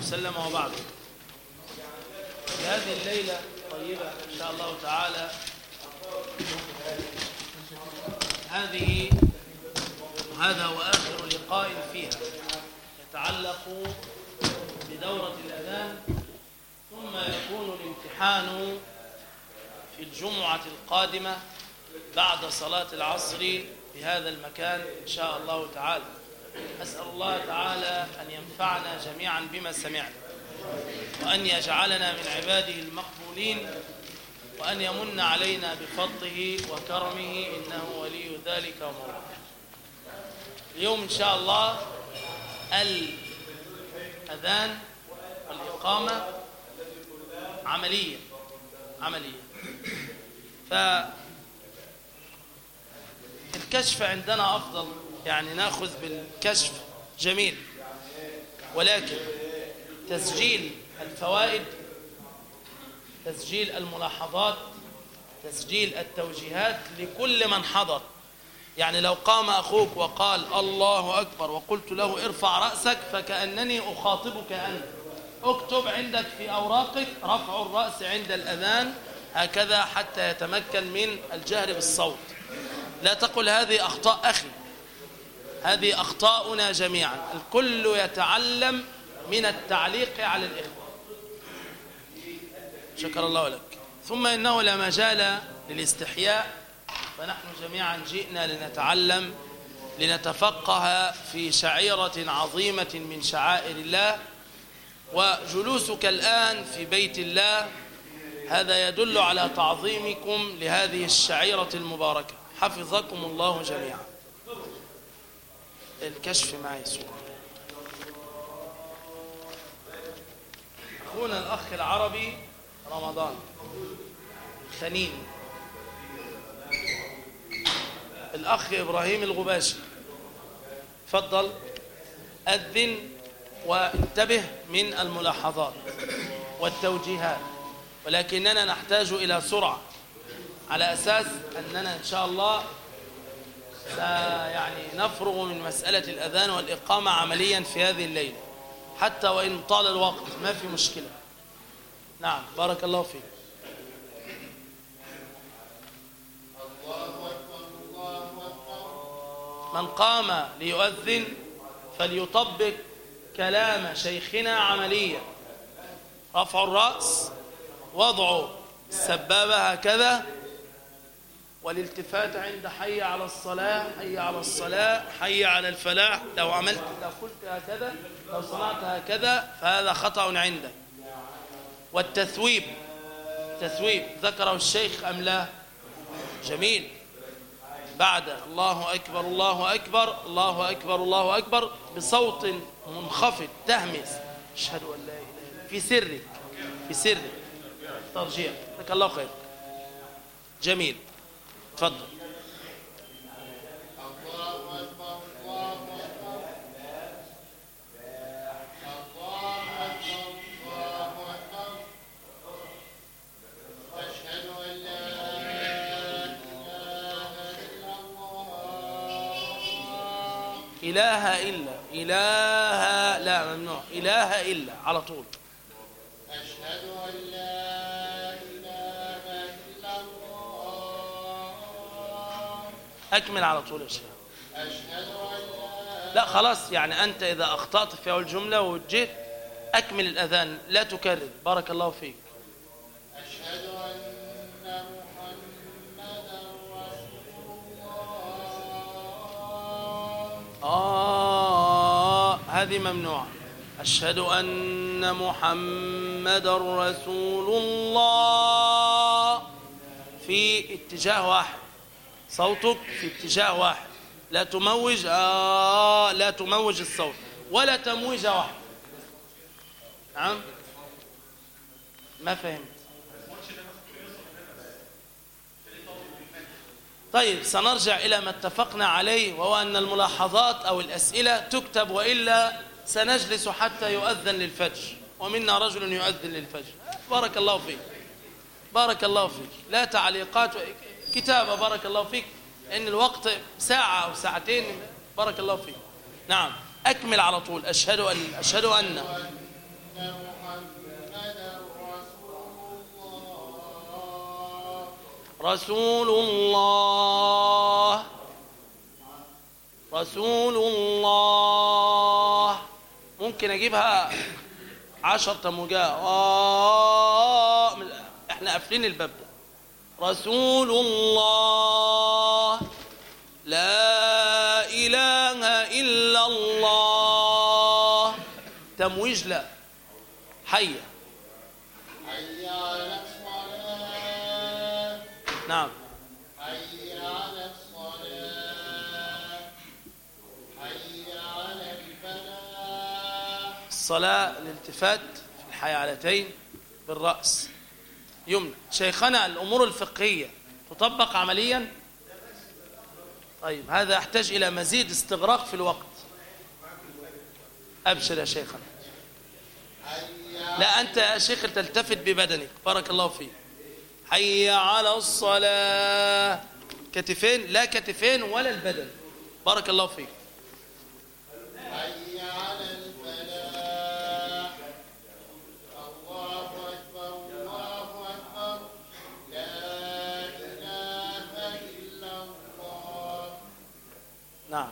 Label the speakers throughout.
Speaker 1: وسلم وبعد. في هذه الليلة الطيبة إن شاء الله تعالى هذه هذا هو آخر لقاء فيها. يتعلق بدورة الأذان ثم يكون الامتحان في الجمعة القادمة بعد صلاة العصر بهذا المكان إن شاء الله تعالى. أسأل الله تعالى أن ينفعنا جميعا بما سمعنا وأن يجعلنا من عباده المقبولين وأن يمن علينا بفضله وكرمه إنه ولي ذلك ومولاه اليوم إن شاء الله الأذان والإقامة عملية عملية. فالكشف عندنا أفضل يعني ناخذ بالكشف جميل. ولكن تسجيل الفوائد تسجيل الملاحظات تسجيل التوجيهات لكل من حضر. يعني لو قام أخوك وقال الله أكبر وقلت له ارفع رأسك فكأنني أخاطبك أنت. اكتب عندك في أوراقك رفع الرأس عند الأذان هكذا حتى يتمكن من الجهر بالصوت. لا تقل هذه أخطاء أخي. هذه أخطاؤنا جميعا. الكل يتعلم من التعليق على الإخوة. شكر الله لك. ثم إنه لا مجال للاستحياء فنحن جميعا جئنا لنتعلم لنتفقه في شعيرة عظيمة من شعائر الله. وجلوسك الآن في بيت الله هذا يدل على تعظيمكم لهذه الشعيرة المباركة. حفظكم الله جميعا. الكشف معي سؤال أخونا الأخ العربي رمضان خنين. الأخ إبراهيم الغباشي. فضل أذن وانتبه من الملاحظات والتوجيهات ولكننا نحتاج إلى سرعة على أساس أننا إن شاء الله يعني نفرغ من مسألة الأذان والإقامة عمليا في هذه الليلة. حتى وإن طال الوقت ما في مشكلة. نعم بارك الله فيك. من قام ليؤذن فليطبق كلام شيخنا عمليا. رفع الرأس وضع السبابة هكذا والالتفات عند حي على الصلاة حي على الصلاة حي على الفلاح. لو عملت لو قلت هكذا لو صنعت هكذا فهذا خطأ عندك. والتثويب تثويب ذكره الشيخ أم لا؟ جميل. بعد الله أكبر الله أكبر الله أكبر الله أكبر بصوت منخفض تهمس. أشهد أن لا إله إلا في سرك في سرك. ترجيع. لك الله خير. جميل. تفضل. إله إلا إله لا ممنوع إله إلا على طول. أكمل على طول يا شيخ.
Speaker 2: لا
Speaker 1: لا خلاص يعني أنت إذا أخطأت في أول جملة وجيت أكمل الأذان لا تكرر. بارك الله فيك.
Speaker 2: أشهد أن محمدا رسول الله
Speaker 1: آه هذه ممنوعة. أشهد أن محمد رسول الله. في اتجاه واحد. صوتك في اتجاه واحد. لا تموج آه لا تموج الصوت. ولا تمويجة واحدة نعم؟ ما فهمت. طيب سنرجع إلى ما اتفقنا عليه وهو أن الملاحظات أو الأسئلة تكتب وإلا سنجلس حتى يؤذن للفجر. ومنا رجل يؤذن للفجر. بارك الله فيك. بارك الله فيك. لا تعليقات. كتابة بارك الله فيك. إن الوقت ساعة أو ساعتين بارك الله فيك. نعم. أكمل على طول. أشهد أن أشهد أن.
Speaker 2: محمدا رسول الله.
Speaker 1: رسول الله. ممكن أجيبها؟ عشر تموجات من- إحنا قافلين الباب. ده رسول الله. لا إله إلا الله. تمويج لا حيه
Speaker 2: حي. على الصلاة
Speaker 1: نعم.
Speaker 2: حي على الصلاة حي على
Speaker 1: الصلاة الالتفات في الحيالتين بالرأس. يمنى شيخنا الأمور الفقهية تطبق عمليا؟ طيب هذا يحتاج إلى مزيد استغراق في الوقت. أبشر يا شيخنا. لا أنت يا شيخ تلتفت ببدنك. بارك الله فيك. حي على الصلاة. كتفين لا كتفين ولا البدن. بارك الله فيك. نعم.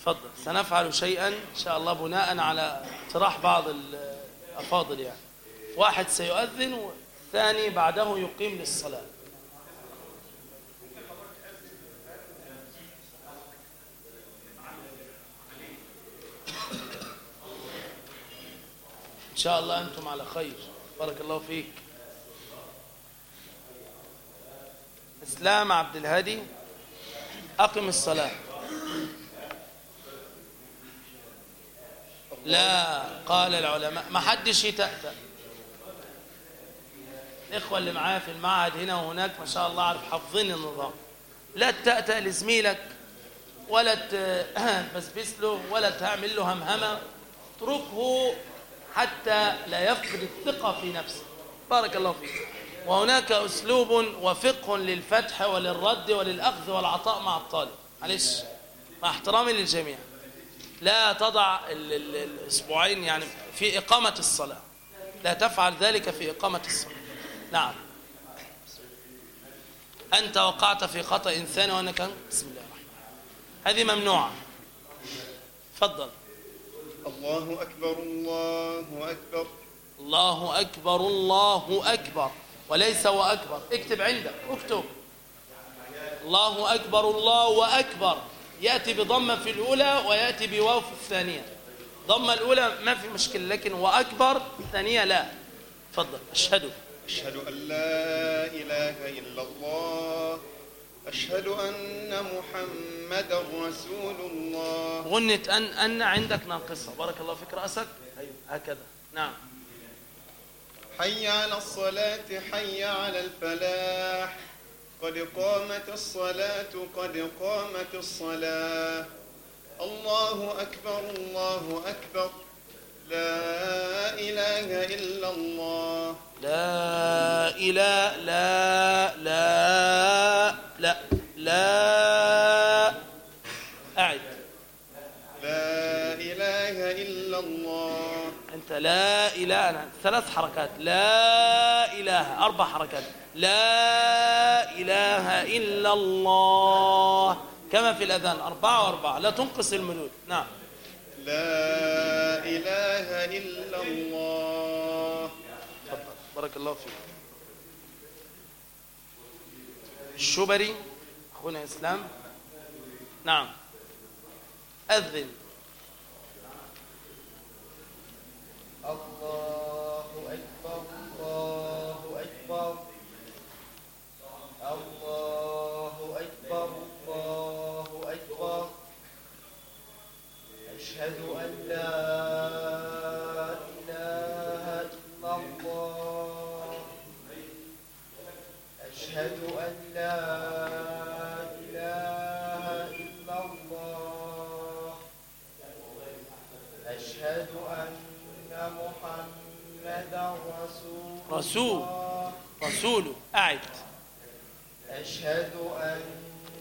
Speaker 1: تفضل. سنفعل شيئا إن شاء الله بناء على اقتراح بعض الأفاضل يعني. واحد سيؤذن والثاني بعده يقيم للصلاة. إن شاء الله أنتم على خير. بارك الله فيك. إسلام عبد الهادي أقم الصلاة. لا قال العلماء ما حدش يتأتأ الإخوة اللي معايا في المعهد هنا وهناك ما شاء الله عارف حافظين النظام. لا تتأتأ لزميلك ولا تبسبس له ولا تعمل له همهمة. اتركه حتى لا يفقد الثقة في نفسه. بارك الله فيك. وهناك أسلوب وفقه للفتح وللرد وللأخذ والعطاء مع الطالب. معلش مع احترامي للجميع. لا تضع ال- ال- الأسبوعين يعني في إقامة الصلاة. لا تفعل ذلك في إقامة الصلاة. نعم. أنت وقعت في خطأ ثاني وأنا كان؟ بسم الله الرحمن الرحيم. هذه ممنوعة. تفضل.
Speaker 3: الله أكبر الله أكبر.
Speaker 1: الله أكبر الله أكبر. وليس وأكبر. اكتب عندك اكتب. الله أكبر الله أكبر. يأتي بضمة في الأولى ويأتي بواو في الثانية. ضمة الأولى ما في مشكلة لكن وأكبر الثانية لا. تفضل. أشهد.
Speaker 3: أشهد أن لا إله إلا الله. أشهد أن محمدا رسول الله.
Speaker 1: غنة أن أن عندك ناقصة. بارك الله فيك رأسك. أيوه هكذا. نعم.
Speaker 3: حي على الصلاة حي على الفلاح. قد قامت الصلاة قد قامت الصلاة. الله أكبر الله أكبر. لا إله إلا الله.
Speaker 1: لا إله لا لا لا لا. أعد.
Speaker 3: لا إله إلا الله.
Speaker 1: أنت لا إله أنا ثلاث حركات. لا إله. أربع حركات. لا إله إلا الله. كما في الأذان. أربعة وأربعة. لا تنقص المدود نعم.
Speaker 3: لا إله إلا الله.
Speaker 1: تفضل. بارك الله فيك. الشبري أخونا إسلام. نعم. أذن.
Speaker 4: الله رسول
Speaker 1: رسول.
Speaker 4: الله
Speaker 1: رسول أعد
Speaker 4: أشهد أن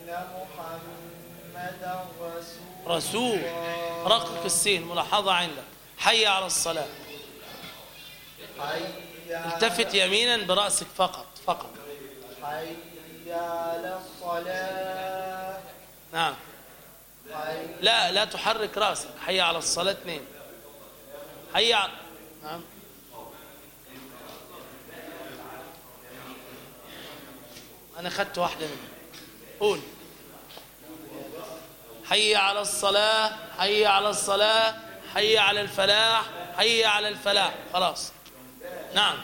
Speaker 4: محمدا رسول
Speaker 1: رسول. رقق السين ملاحظة عندك. حي على الصلاة.
Speaker 5: حي
Speaker 1: التفت يمينا برأسك فقط فقط.
Speaker 5: حي على الصلاة.
Speaker 1: نعم. لا لا تحرك رأسك. حي على الصلاة اثنين. حي على نعم. أنا خدت واحدة منهم. قول. حي على الصلاة حي على الصلاة حي على الفلاح حي على الفلاح. خلاص. نعم.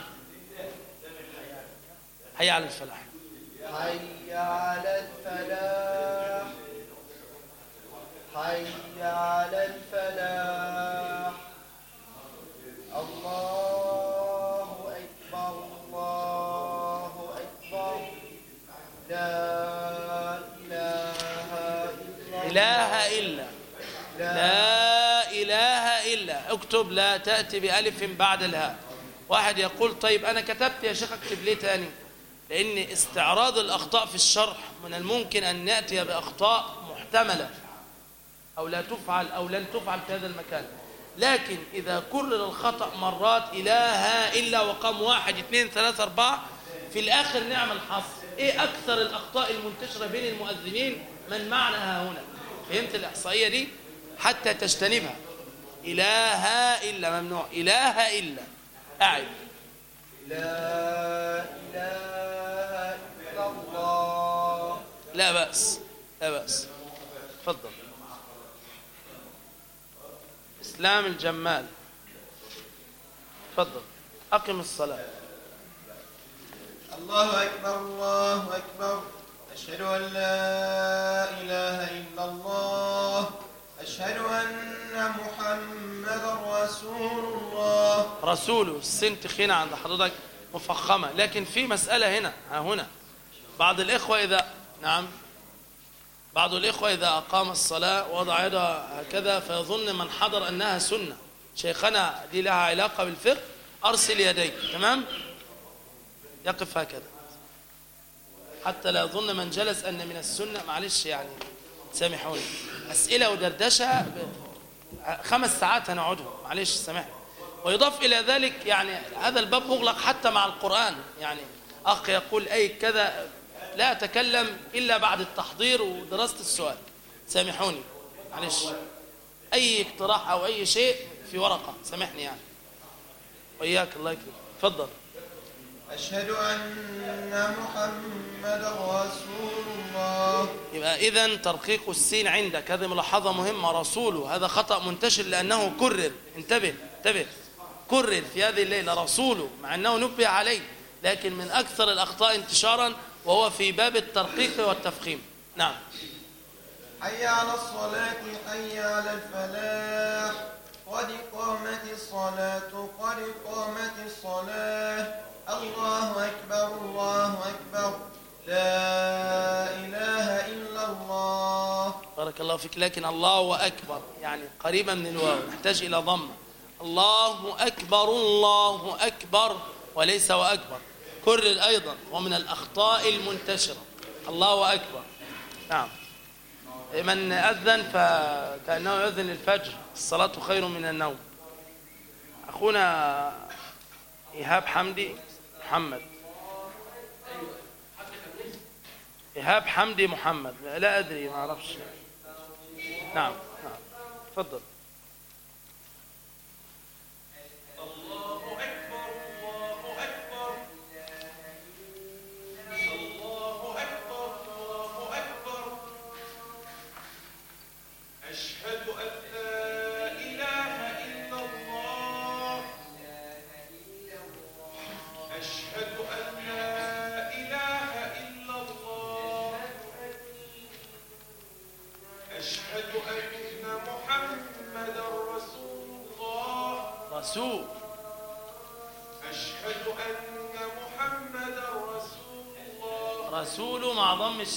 Speaker 1: حي على الفلاح.
Speaker 5: حي على الفلاح. حي على الفلاح. الله لا إله إلا.
Speaker 1: إله إلا
Speaker 5: لا
Speaker 1: إله إلا. اكتب لا تأتي بألف بعد الهاء. واحد يقول طيب أنا كتبت يا شيخ اكتب ليه تاني؟ لأن استعراض الأخطاء في الشرح من الممكن أن نأتي بأخطاء محتملة أو لا تفعل أو لن تفعل في هذا المكان. لكن إذا كرر الخطأ مرات إله إلا وقام واحد اثنين ثلاثة أربعة في الآخر نعمل حصر إيه أكثر الأخطاء المنتشرة بين المؤذنين؟ من معنا ها هنا؟ فهمت الإحصائية دي؟ حتى تجتنبها. إله إلا ممنوع. إله إلا. أعد.
Speaker 5: لا إله إلا الله
Speaker 1: لا بأس. لا بأس. تفضل. إسلام الجمال. تفضل. أقم الصلاة.
Speaker 6: الله أكبر الله أكبر. أشهد أن لا إله إلا الله. أشهد أن محمدا رسول الله.
Speaker 1: رسوله السن تخينة عند حضرتك مفخمة. لكن في مسألة هنا ها هنا. بعض الإخوة إذا نعم. بعض الإخوة إذا أقام الصلاة وضع يده هكذا فيظن من حضر أنها سنة. شيخنا دي لها علاقة بالفقه. أرسل يديك تمام؟ يقف هكذا. حتى لا يظن من جلس أن من السنة معلش يعني سامحوني. أسئلة ودردشة خمس ساعات هنقعدهم معلش سامحني. ويضاف إلى ذلك يعني هذا الباب مغلق حتى مع القرآن. يعني أخ يقول أي كذا لا أتكلم إلا بعد التحضير ودراسة السؤال. سامحوني معلش. أي اقتراح أو أي شيء في ورقة سامحني يعني. وإياك الله يكرمك. تفضل.
Speaker 6: أشهد أن محمدا رسول الله.
Speaker 1: يبقى إذا ترقيق السين عندك. هذه ملاحظة مهمة. رسوله. هذا خطأ منتشر لأنه كرر. انتبه انتبه. كرر في هذه الليلة. رسوله. مع أنه نبه عليه. لكن من أكثر الأخطاء انتشارا وهو في باب الترقيق والتفخيم. نعم.
Speaker 6: حي على الصلاة حي على الفلاح. قد قامت الصلاة قد قامت الصلاة. الله أكبر الله أكبر. لا إله إلا الله.
Speaker 1: بارك الله فيك. لكن الله أكبر. يعني قريبة من الواو نحتاج إلى ضمة الله أكبر الله أكبر وليس وأكبر. كرر أيضا. ومن الأخطاء المنتشرة. الله أكبر. نعم. من أذن فكأنه يؤذن للفجر. الصلاة خير من النوم. أخونا إيهاب حمدي. محمد. إيهاب حمدي محمد. لا أدري ما أعرفش. نعم نعم. تفضل.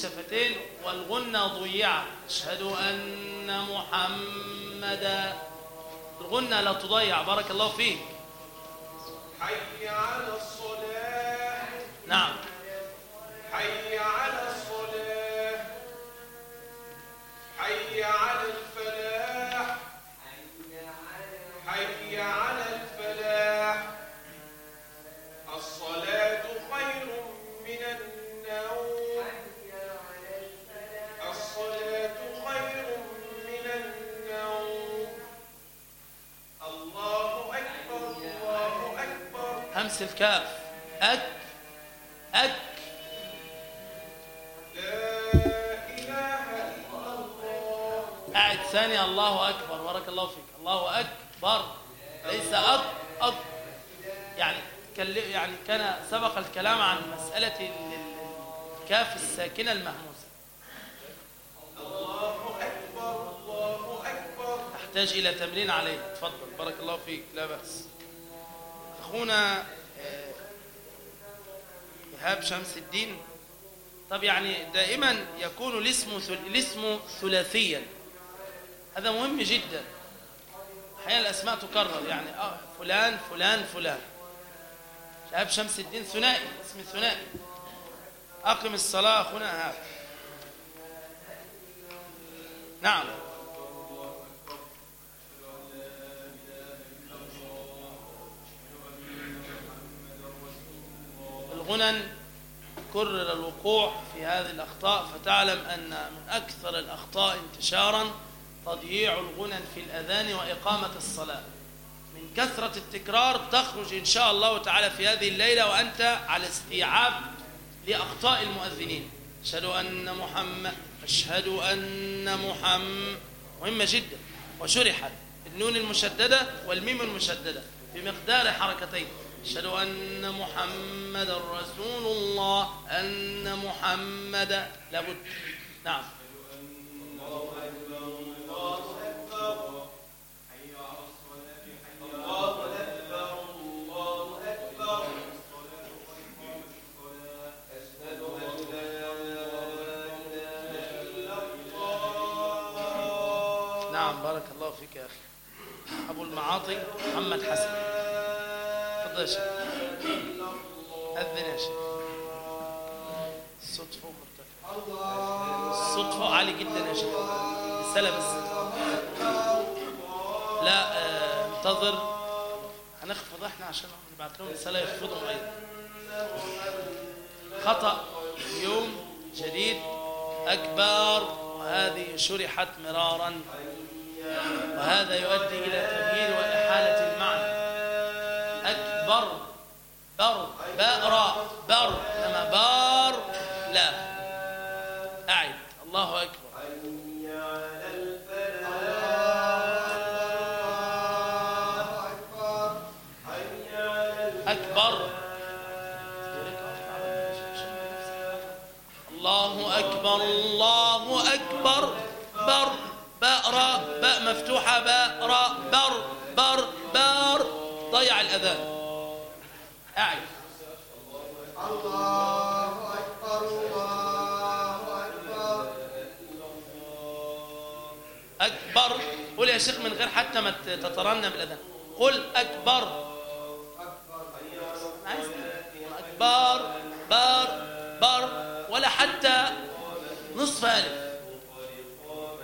Speaker 1: الشفتين والغنة ضيعة أشهد أن محمدا الغنة لا تضيع. بارك الله فيك.
Speaker 7: حي على الصلاة.
Speaker 1: نعم.
Speaker 7: حي على
Speaker 1: همس الكاف. أك. أك. قاعد ثاني الله أكبر. بارك الله فيك. الله أكبر. ليس أك أك يعني يعني كان سبق الكلام عن مسألة ال- ال- الكاف الساكنة المهموسة. تحتاج إلى تمرين عليه. تفضل. بارك الله فيك. لا بأس. أخونا إيهاب شمس الدين. طب يعني دائما يكون الاسم الاسم ثلاثيا. هذا مهم جدا. أحيانا الأسماء تكرر يعني آه فلان فلان فلان. شهاب شمس الدين ثنائي اسم ثنائي. أقم الصلاة اخونا ايهاب نعم. الغنن كرر الوقوع في هذه الأخطاء فتعلم أن من أكثر الأخطاء انتشارا تضييع الغنن في الأذان وإقامة الصلاة. من كثرة التكرار تخرج إن شاء الله تعالى في هذه الليلة وأنت على استيعاب لأخطاء المؤذنين. أشهد أن محمد أشهد أن محمد. مهمة جدا. وشرحت النون المشددة والميم المشددة بمقدار حركتين. أشهد أن محمد رسول الله أن محمد لابد. نعم. نعم بارك الله فيك يا أخي. أبو المعاطي محمد حسن. يا شيخ أذن يا شيخ. الصوت فوق مرتفع. الصوت فوق عالي جدا يا شيخ. رسالة بس. لا آه، انتظر. هنخفض إحنا عشان نبعت لهم رسالة يخفضهم أيضا. خطأ. يوم جديد. أكبر. وهذه شرحت مرارا. وهذا يؤدي إلى تغيير وإحالة أكبر بر بأرى بر إنما بار لا. أعد. الله أكبر. أكبر. الله أكبر الله أكبر. بر راء باء مفتوحة باء راء بر بر بار. ضيع الأذان. أعد
Speaker 4: الله أكبر. الله أكبر
Speaker 1: أكبر قل يا شيخ من غير حتى ما تترنم الأذان. قل أكبر. أكبر. بار. بر ولا حتى نصف ألف.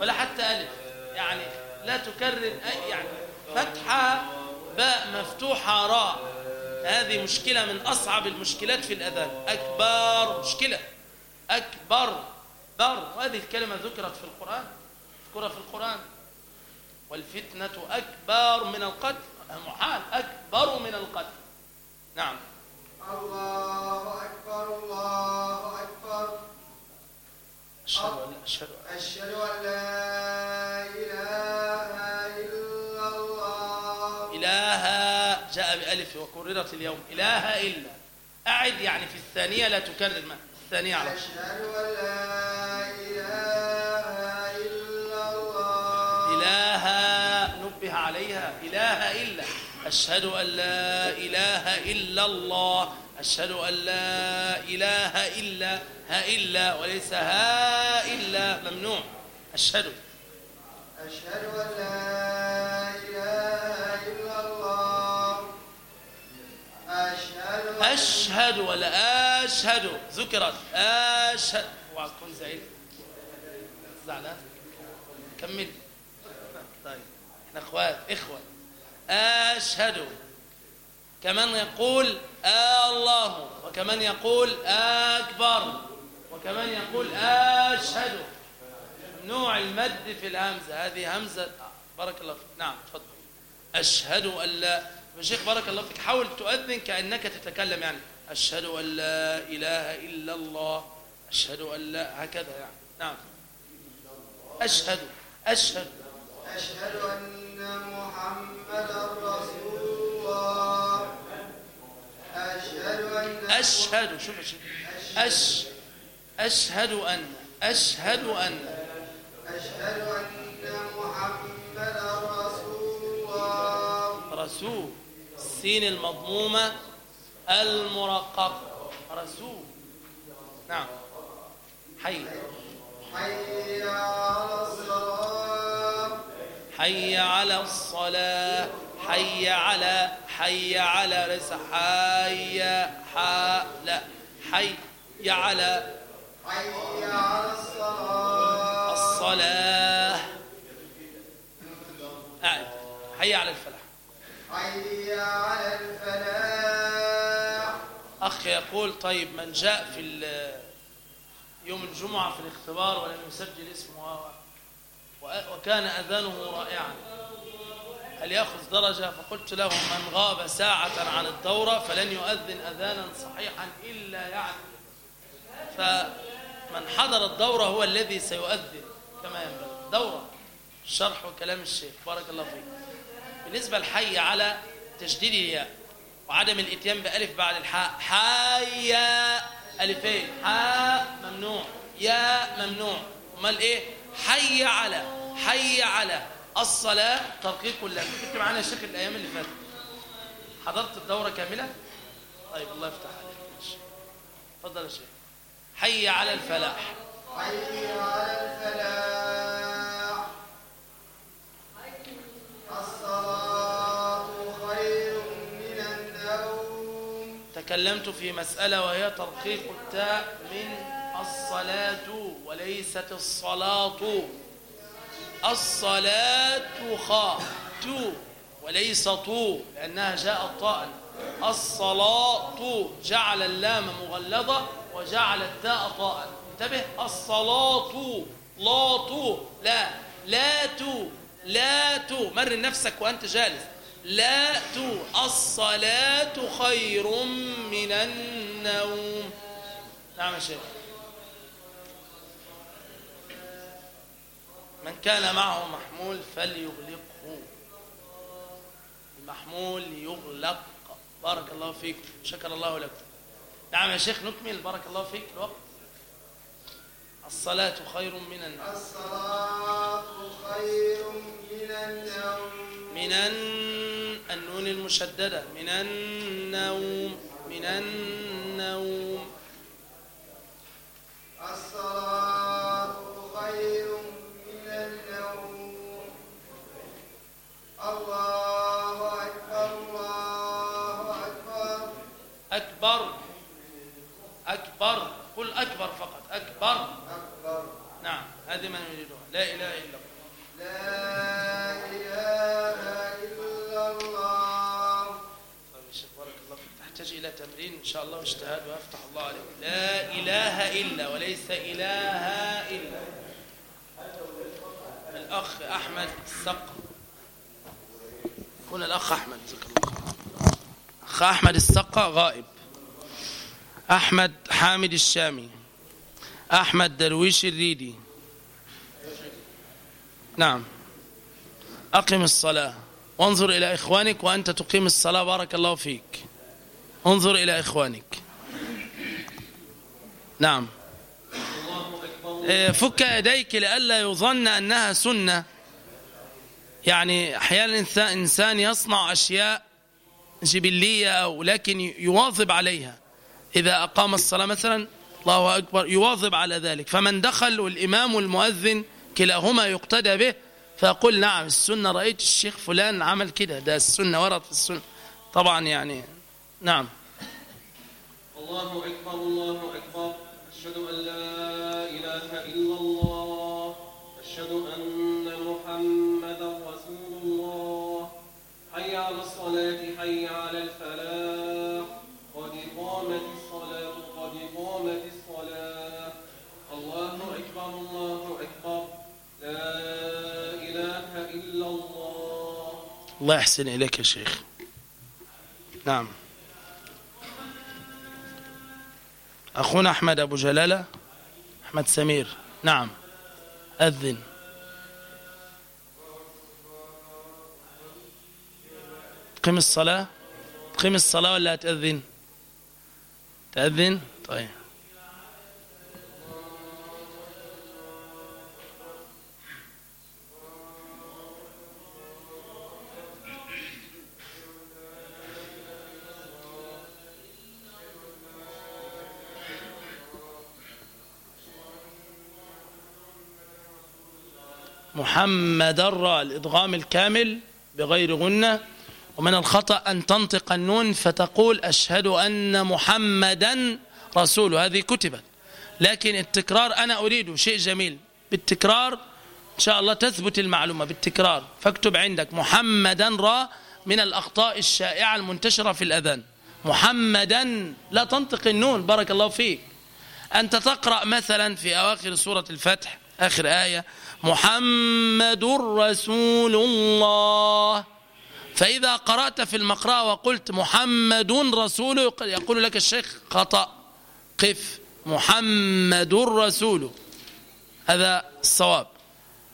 Speaker 1: ولا حتى ألف. يعني لا تكرر أي يعني فتحة باء مفتوحة راء. هذه مشكلة من أصعب المشكلات في الأذان. أكبر مشكلة. أكبر. بر وهذه الكلمة ذكرت في القرآن. ذكرها في القرآن. والفتنة أكبر من القتل. محال أكبر من القتل. نعم.
Speaker 4: الله أكبر. الله أكبر.
Speaker 1: أشهد أن
Speaker 4: لا إله
Speaker 1: وكررت اليوم. إله إلا. أعد يعني في الثانية لا تكرر ما الثانية على.
Speaker 4: أشهد أن لا إله إلا الله.
Speaker 1: إله نبه عليها. إله إلا. أشهد أن لا إله إلا الله. أشهد أن لا إله إلا. ها إلا. وليس ها إلا. ممنوع. أشهد.
Speaker 4: أشهد أن لا إله أشهد
Speaker 1: ولا أشهد. ذكرت. أشهد. اوعى تكون زعلان؟ كمل. طيب. إحنا اخوات إخوة. أشهد. كمان يقول الله وكمان يقول أكبر وكمان يقول أشهد. نوع المد في الهمزة. هذه همزة. بارك الله فيك. نعم تفضل. أشهد أن لا يا شيخ بارك الله فيك حاول تؤذن كأنك تتكلم يعني. أشهد أن لا إله إلا الله أشهد أن لا هكذا يعني. نعم. أشهد أشهد.
Speaker 6: أشهد أن محمدا رسول الله. أشهد أن
Speaker 1: أشهد شوف شيخ. أش أشهد أن أشهد أن.
Speaker 6: أشهد أن محمدا رسول الله.
Speaker 1: رسول. السين المضمومة المرققة رسول. نعم. حي.
Speaker 6: حي على الصلاة.
Speaker 1: حي على الصلاة حي على حي على ليس حي حا لا. حي على.
Speaker 6: حي على الصلاة
Speaker 1: الصلاة. أعد. حي على الفلاح.
Speaker 6: حي على الفلاح.
Speaker 1: أخ يقول طيب من جاء في يوم الجمعة في الاختبار ولم يسجل اسمه وكان أذانه رائعا. هل يأخذ درجة؟ فقلت له من غاب ساعة عن الدورة فلن يؤذن أذانا صحيحا إلا يعني. فمن حضر الدورة هو الذي سيؤذن كما ينبغي. دورة شرح وكلام الشيخ. بارك الله فيك. بالنسبة الحي على تشديد الياء وعدم الإتيان بألف بعد الحاء. حي ألفين. حاء ممنوع. يا ممنوع. أمال إيه؟ حي على. حي على. الصلاة ترقيق اللام كنت معانا يا شيخ الأيام اللي فاتت. حضرت الدورة كاملة؟ طيب الله يفتح عليك. اتفضل يا شيخ. حي على الفلاح.
Speaker 6: حي على الفلاح. خير من النوم
Speaker 1: تكلمت في مسألة وهي ترقيق التاء من الصلاة وليست الصلاة. الصلاة خاء تو وليس طو لأنها جاءت طاء. الصلاة جعل اللام مغلظة وجعل التاء طاء. انتبه الصلاة لا تو لا لا تو لا تو مر نفسك وأنت جالس. لا تو الصلاة خير من النوم. نعم يا شيخ. من كان معه محمول فليغلقه. المحمول يغلق بارك الله فيكم شكر الله لكم نعم يا شيخ نكمل. بارك الله فيك. الوقت الصلاة خير من النوم.
Speaker 6: الصلاة خير من النوم.
Speaker 1: من الن- النون المشددة. من النوم من النوم.
Speaker 6: الصلاة خير من النوم. الله أكبر الله أكبر.
Speaker 1: أكبر أكبر. قل أكبر فقط. أكبر. نعم هذه ما نريدها لا إله إلا الله.
Speaker 6: لا إله إلا الله.
Speaker 1: طيب يا شيخ بارك الله فيك. تحتاج إلى تمرين إن شاء الله واجتهاد ويفتح الله عليك. لا إله إلا وليس إله إلا. الأخ أحمد السقا. هنا الأخ أحمد جزاك الله. أخ أحمد السقا غائب. أحمد حامد الشامي. أحمد درويش الريدي. نعم. أقم الصلاة. وانظر إلى إخوانك وأنت تقيم الصلاة. بارك الله فيك. انظر إلى إخوانك. نعم. إيه، فك يديك لئلا يظن أنها سنة. يعني أحيانا إنسان يصنع أشياء جبلية أو لكن يواظب عليها. إذا أقام الصلاة مثلا الله أكبر يواظب على ذلك. فمن دخل والإمام والمؤذن كلاهما يقتدى به فيقول نعم السنة رأيت الشيخ فلان عمل كده ده السنة ورد في السنة. طبعا يعني نعم.
Speaker 8: الله أكبر الله أكبر. أشهد أن لا إله إلا الله. أشهد أن محمدا رسول الله. حي على الصلاة حي على الفلاح الله
Speaker 1: يحسن إليك يا شيخ. نعم. أخونا أحمد أبو جلالة. أحمد سمير. نعم. أذن. قم الصلاة؟ قم الصلاة ولا تأذن؟ تأذن؟ طيب. محمد را الإدغام الكامل بغير غنة. ومن الخطأ أن تنطق النون فتقول أشهد أن محمدا رسول هذه كتبت. لكن التكرار أنا أريد شيء جميل. بالتكرار إن شاء الله تثبت المعلومة بالتكرار. فاكتب عندك محمدا را من الأخطاء الشائعة المنتشرة في الأذان. محمدا لا تنطق النون بارك الله فيك. أنت تقرأ مثلا في أواخر سورة الفتح آخر آية محمد رسول الله. فإذا قرأت في المقرأة وقلت محمد رسول يقول لك الشيخ خطأ. قف. محمد رسول. هذا الصواب.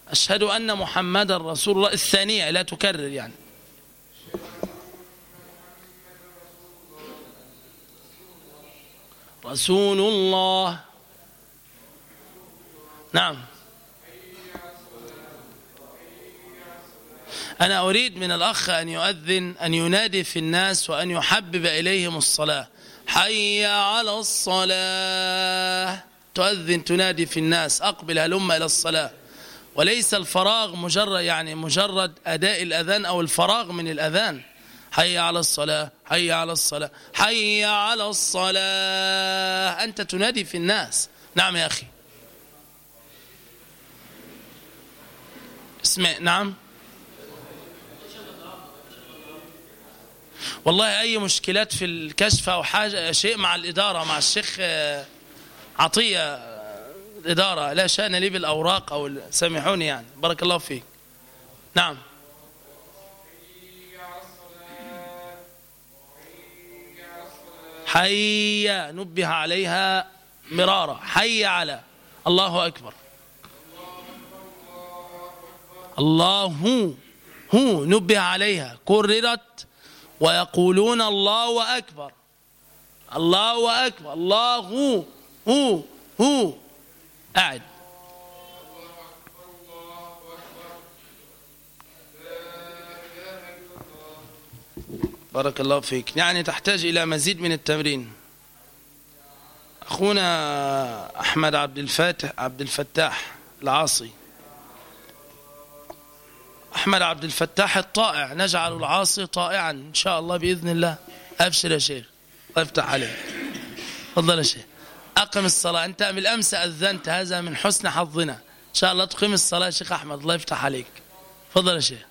Speaker 1: أشهد أن محمد رسول الله. الثانية لا تكرر يعني. رسول الله. نعم. أنا أريد من الأخ أن يؤذن أن ينادي في الناس وأن يحبب إليهم الصلاة. حي على الصلاة. تؤذن تنادي في الناس. أقبل هلم إلى الصلاة. وليس الفراغ مجرد يعني مجرد أداء الأذان أو الفراغ من الأذان. حي على الصلاة حي على الصلاة حي على الصلاة. أنت تنادي في الناس. نعم يا أخي. اسمع نعم. والله أي مشكلات في الكشف أو حاجة شيء مع الإدارة مع الشيخ آه، عطية آه، الإدارة لا شأن لي بالأوراق أو سامحوني يعني. بارك الله فيك. نعم. حي نبه عليها مرارا. حي على. الله أكبر. الله هو نبه عليها. كررت ويقولون الله أكبر. الله أكبر. الله هو. هو. هو. أعد. بارك الله فيك. يعني تحتاج إلى مزيد من التمرين. أخونا أحمد عبد الفاتح عبد الفتاح العاصي. أحمد عبد الفتاح الطائع. نجعل العاصي طائعا. إن شاء الله بإذن الله. أبشر يا شيخ. الله يفتح عليك. تفضل يا شيخ. أقم الصلاة. أنت من الأمس أذنت. هذا من حسن حظنا. إن شاء الله تقيم الصلاة يا شيخ أحمد. الله يفتح عليك. تفضل يا شيخ.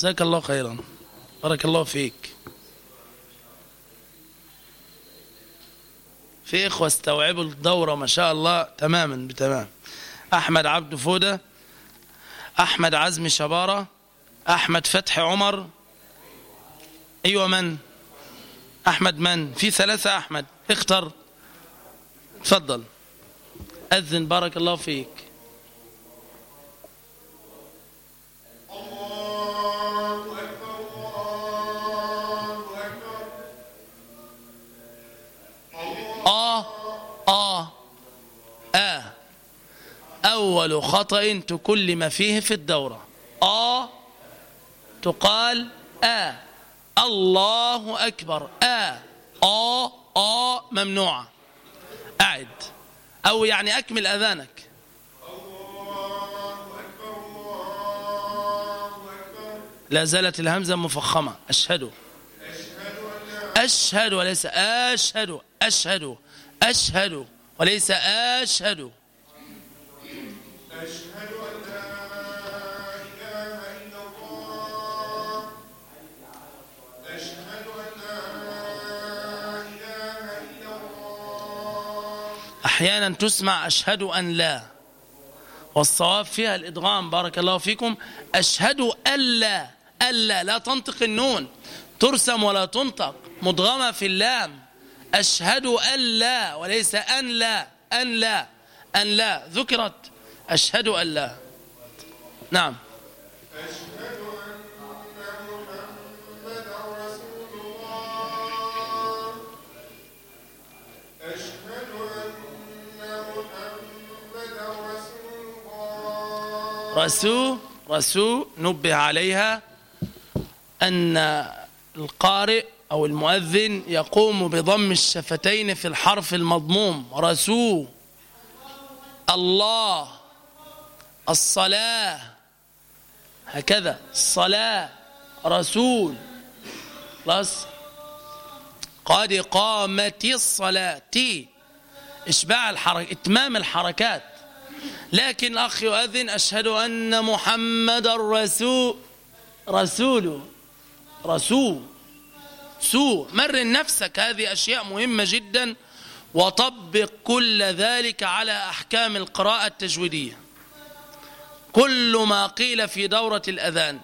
Speaker 1: جزاك الله خيرا. بارك الله فيك. في إخوة استوعبوا الدورة ما شاء الله تماما بتمام. أحمد عبد فودة أحمد عزمي شبارة أحمد فتحي عمر. أيوة من؟ أحمد من؟ في ثلاثة أحمد. اختر. تفضل. أذن بارك الله فيك. أول خطأ تكلم فيه في الدورة. آه تقال آه الله أكبر. آه آه آه ممنوعة أعد. أو يعني أكمل أذانك. لا زالت الهمزة مفخمة. أشهد. أشهد وليس أشهد. أشهد. أشهد وليس أشهد
Speaker 2: أشهد أن لا إله إلا الله أشهد أن لا إله إلا الله
Speaker 1: أحيانا تسمع أشهد أن لا. والصواب فيها الإدغام بارك الله فيكم. أشهد ألا ألا لا. تنطق النون. ترسم ولا تنطق. مدغمة في اللام. أشهد ألا وليس أن لا أن لا أن لا. ذكرت أشهد أن لا. نعم. رسو رسو نبه عليها أن القارئ أو المؤذن يقوم بضم الشفتين في الحرف المضموم. رسو. الله. الصلاة. هكذا. الصلاة. رسول. خلاص. قد قامت الصلاة. تي إشباع الحركة إتمام الحركات. لكن أخ يؤذن أشهد أن محمد رسول رسول. رسول سوء مرن نفسك. هذه أشياء مهمة جدا. وطبق كل ذلك على أحكام القراءة التجويدية. كل ما قيل في دورة الأذان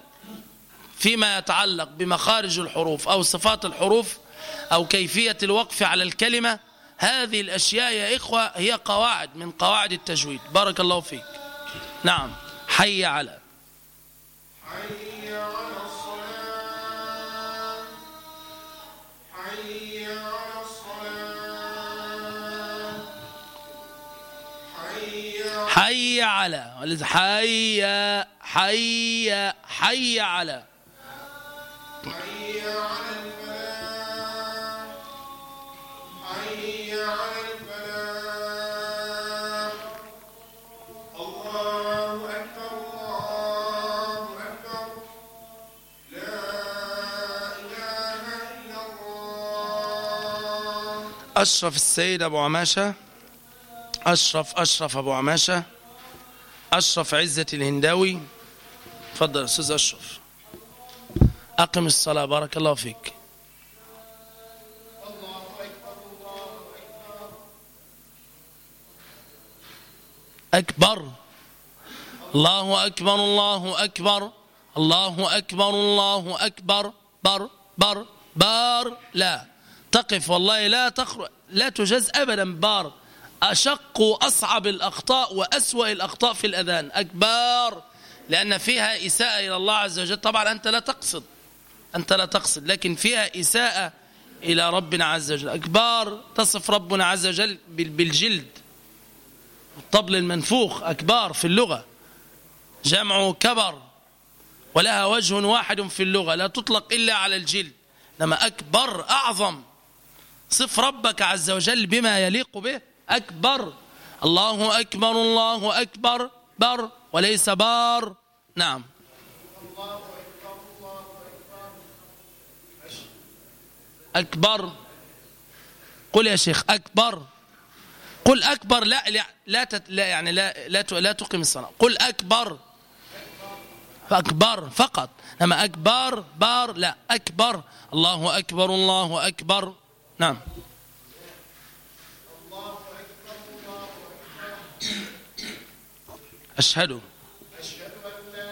Speaker 1: فيما يتعلق بمخارج الحروف أو صفات الحروف أو كيفية الوقف على الكلمة هذه الأشياء يا إخوة هي قواعد من قواعد التجويد. بارك الله فيك. نعم. حي على.
Speaker 2: حي على حي على. حي
Speaker 1: حي حي على
Speaker 2: حي على الفلاح حي على. الفلاح الله أكبر الله أكبر لا إله إلا الله
Speaker 1: أشرف السيد أبو عماشة. أشرف أشرف أبو عماشة أشرف عزة الهنداوي. تفضل أستاذ أشرف. أقم الصلاة بارك الله فيك. أكبر. الله أكبر الله أكبر الله أكبر الله أكبر بر بر بار لا. تقف والله لا تخر لا تجاز أبدا بار. أشق وأصعب الأخطاء وأسوأ الأخطاء في الأذان. أكبر لأن فيها إساءة إلى الله عز وجل. طبعا أنت لا تقصد أنت لا تقصد لكن فيها إساءة إلى ربنا عز وجل. أكبار تصف ربنا عز وجل بال- بالجلد الطبل المنفوخ. أكبار في اللغة. جمع كبر ولها وجه واحد في اللغة. لا تطلق إلا على الجلد. لما أكبر أعظم. صف ربك عز وجل بما يليق به. أكبر. الله أكبر الله أكبر بر وليس بار. نعم. أكبر. قل يا شيخ أكبر. قل أكبر لا لا لا, لا يعني لا لا, لا تقيم الصلاة. قل أكبر. أكبر فقط. لما أكبر بار لا أكبر. الله أكبر الله أكبر. نعم. أشهد.
Speaker 2: أشهد أن لا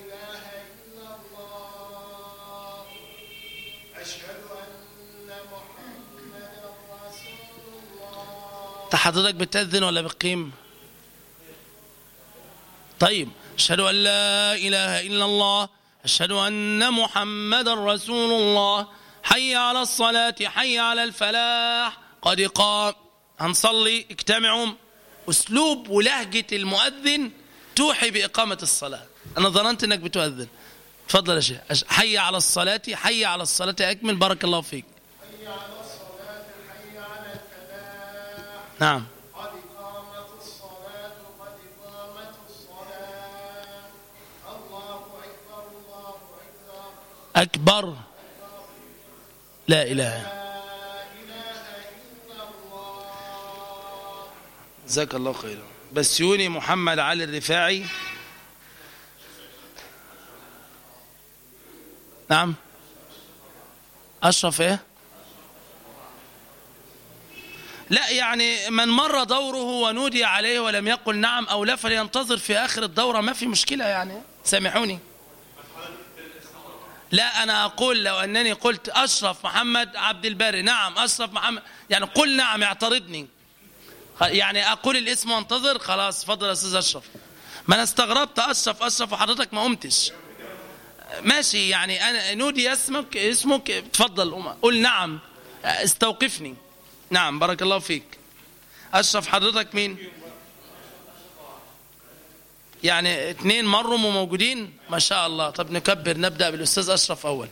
Speaker 2: إله إلا الله أشهد أن محمدا
Speaker 1: حضرتك بتأذن ولا بتقيم؟ طيب أشهد أن لا إله إلا الله أشهد أن محمد رسول الله. حي على الصلاة حي على الفلاح. قد قام. هنصلي اجتمعوا. أسلوب ولهجة المؤذن توحي بإقامة الصلاة. أنا ظننت أنك بتؤذن. تفضل يا شيخ. حي على الصلاة حي على الصلاة أكمل. بارك الله فيك.
Speaker 2: حي على الصلاة حي على الفلاح
Speaker 1: نعم.
Speaker 2: الله أكبر. الله
Speaker 1: لا إله جزاك الله خيرا. بسيوني محمد علي الرفاعي. نعم. أشرف إيه؟ لا يعني من مر دوره ونودي عليه ولم يقل نعم أو لا فلينتظر في آخر الدورة ما في مشكلة يعني. سامحوني. لا أنا أقول لو أنني قلت أشرف محمد عبد الباري نعم أشرف محمد يعني قل نعم يعترضني يعني أقول الاسم وانتظر خلاص فضل يا أستاذ أشرف. ما أنا استغربت أشرف أشرف وحضرتك ما قمتش. ماشي يعني أنا نودي اسمك اسمك تفضل أم قل نعم استوقفني. نعم بارك الله فيك. أشرف حضرتك مين؟ يعني اثنين مروا وموجودين؟ ما شاء الله. طب نكبر نبدأ بالأستاذ أشرف أول.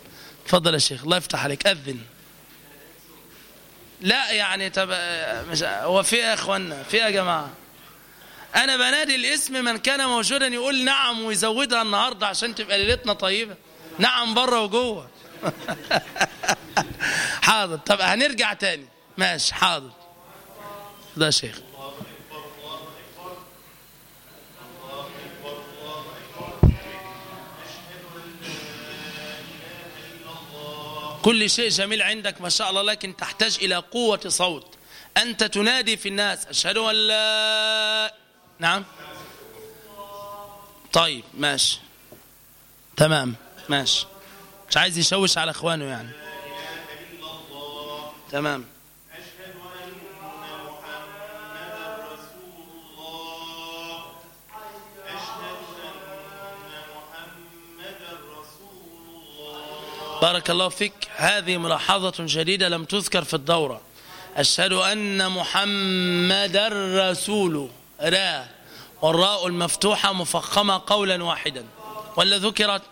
Speaker 1: تفضل يا شيخ الله يفتح عليك. أذن. لا يعني طب مش هو في يا إخوانا؟ في يا جماعة؟ أنا بنادي الاسم من كان موجودا يقول نعم ويزودها النهارده عشان تبقى ليلتنا طيبة. نعم بره وجوه. حاضر. طب هنرجع تاني. ماشي حاضر. ده شيخ. كل شيء جميل عندك ما شاء الله لكن تحتاج إلى قوة صوت. أنت تنادي في الناس أشهد أن لا نعم. طيب ماشي. تمام ماشي. مش عايز يشوش على إخوانه يعني. تمام. بارك الله فيك. هذه ملاحظة جديدة لم تذكر في الدورة. أشهد أن محمد رسول را. والراء المفتوحة مفخمة قولا واحدا. ولا ذكرت؟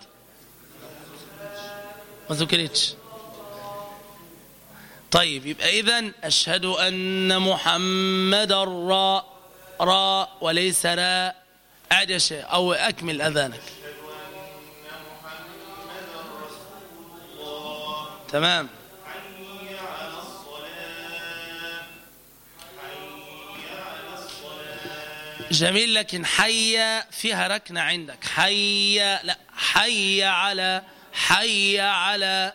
Speaker 1: ما ذكرتش. طيب يبقى إذن أشهد أن محمد راء راء وليس راء. أعد يا شيخ أو أكمل أذانك. تمام. جميل لكن حي فيها ركنة عندك. حي لا حي على حي على.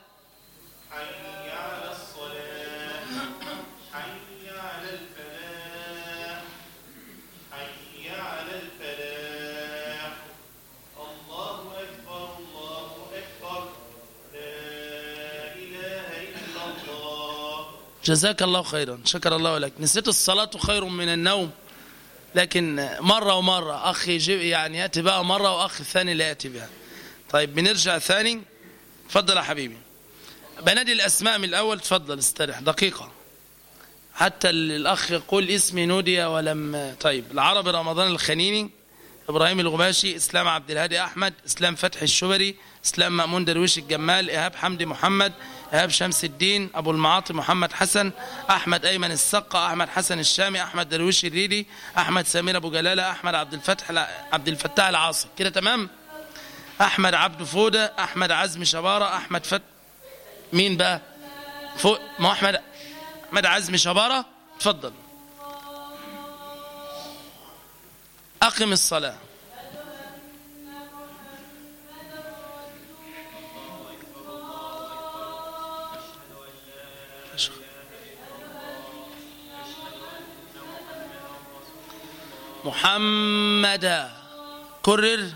Speaker 1: جزاك الله خيرا. شكر الله لك. نسيت الصلاة خير من النوم. لكن مرة ومرة أخ يعني يأتي بقى مرة وأخ الثاني لا يأتي بها. طيب بنرجع ثاني. تفضل يا حبيبي. بنادي الأسماء من الأول. تفضل استريح. دقيقة. حتى الأخ يقول اسمي نودي ولم طيب العربي رمضان الخنيني. إبراهيم الغباشي. إسلام عبد الهادي أحمد. إسلام فتحي الشبري. إسلام مأمون درويش الجمال. إيهاب حمدي محمد. إيهاب شمس الدين أبو المعاطي محمد حسن أحمد أيمن السقة أحمد حسن الشامي أحمد درويش الريدي أحمد سمير أبو جلالة أحمد عبد الفتح عبد الفتاح العاصي كده تمام؟ أحمد عبد فودة أحمد عزمي شبارة أحمد فت مين بقى؟ فوق ما أحمد أحمد عزمي شبارة؟ تفضل أقم الصلاة. محمدا كرر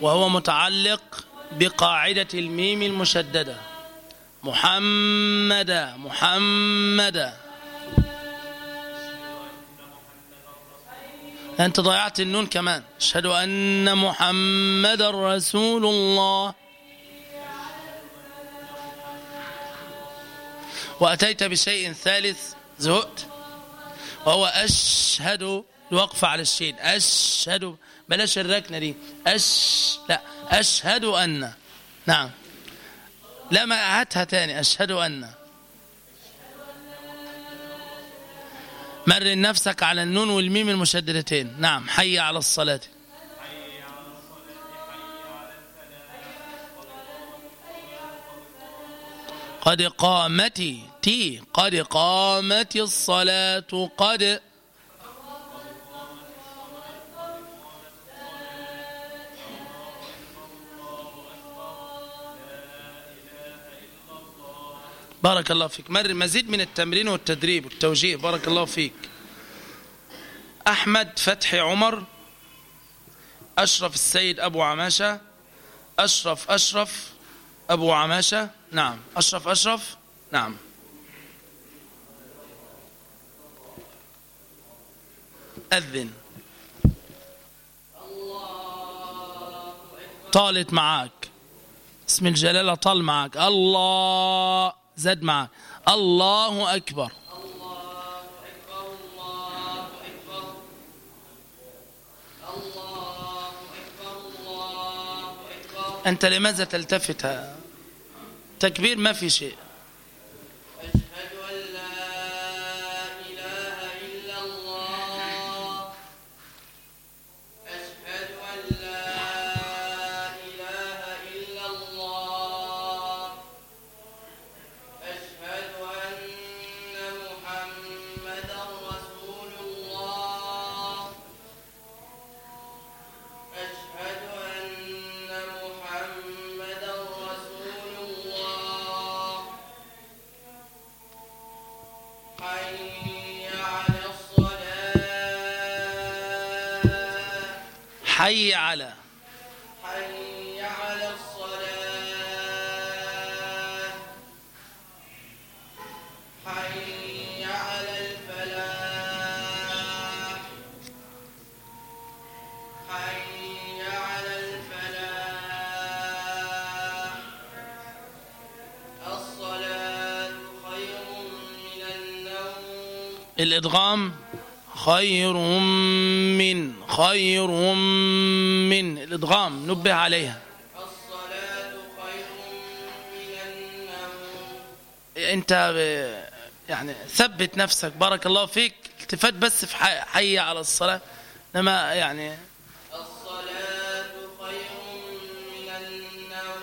Speaker 1: وهو متعلق بقاعدة الميم المشددة. محمدا محمدا أنت ضيعت النون كمان. أشهد أن محمد رسول الله. وأتيت بشيء ثالث زهقت. وهو أشهد الوقف على الشين. أشهد بلاش الركنة دي. أش لا أشهد أن. نعم. لا ما هاتها تاني. أشهد أن. مرن نفسك على النون والميم المشددتين. نعم. حي على الصلاة. قد قامت تي قد قامت الصلاة قد بارك الله فيك. مر مزيد من التمرين والتدريب والتوجيه. بارك الله فيك. أحمد فتحي عمر أشرف السيد أبو عماشة أشرف أشرف أبو عماشة. نعم. أشرف أشرف. نعم. أذن. طالت معاك. اسم الجلالة طال معاك. الله. زاد معاك. الله أكبر. أنت لماذا تلتفت؟ تكبير ما في شيء.
Speaker 4: حي على.
Speaker 1: حي على
Speaker 4: الصلاة حي على الفلاح حي على الفلاح الصلاة خير من النوم
Speaker 1: الإدغام خير من خير من الإدغام نبه عليها.
Speaker 4: الصلاة خير من النوم.
Speaker 1: أنت يعني ثبت نفسك بارك الله فيك. التفات بس في حي, حي على الصلاة لما يعني
Speaker 4: الصلاة خير من النوم.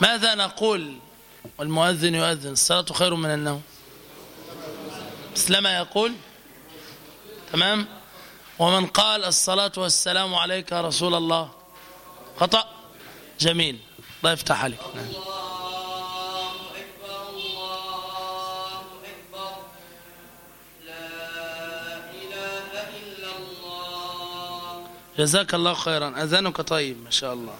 Speaker 1: ماذا نقول؟ والمؤذن يؤذن. الصلاة خير من النوم. مثلما يقول تمام؟ ومن قال الصلاة والسلام عليك يا رسول الله. خطأ؟ جميل. الله يفتح عليك. نعم. جزاك الله خيرا. أذانك طيب ما شاء الله.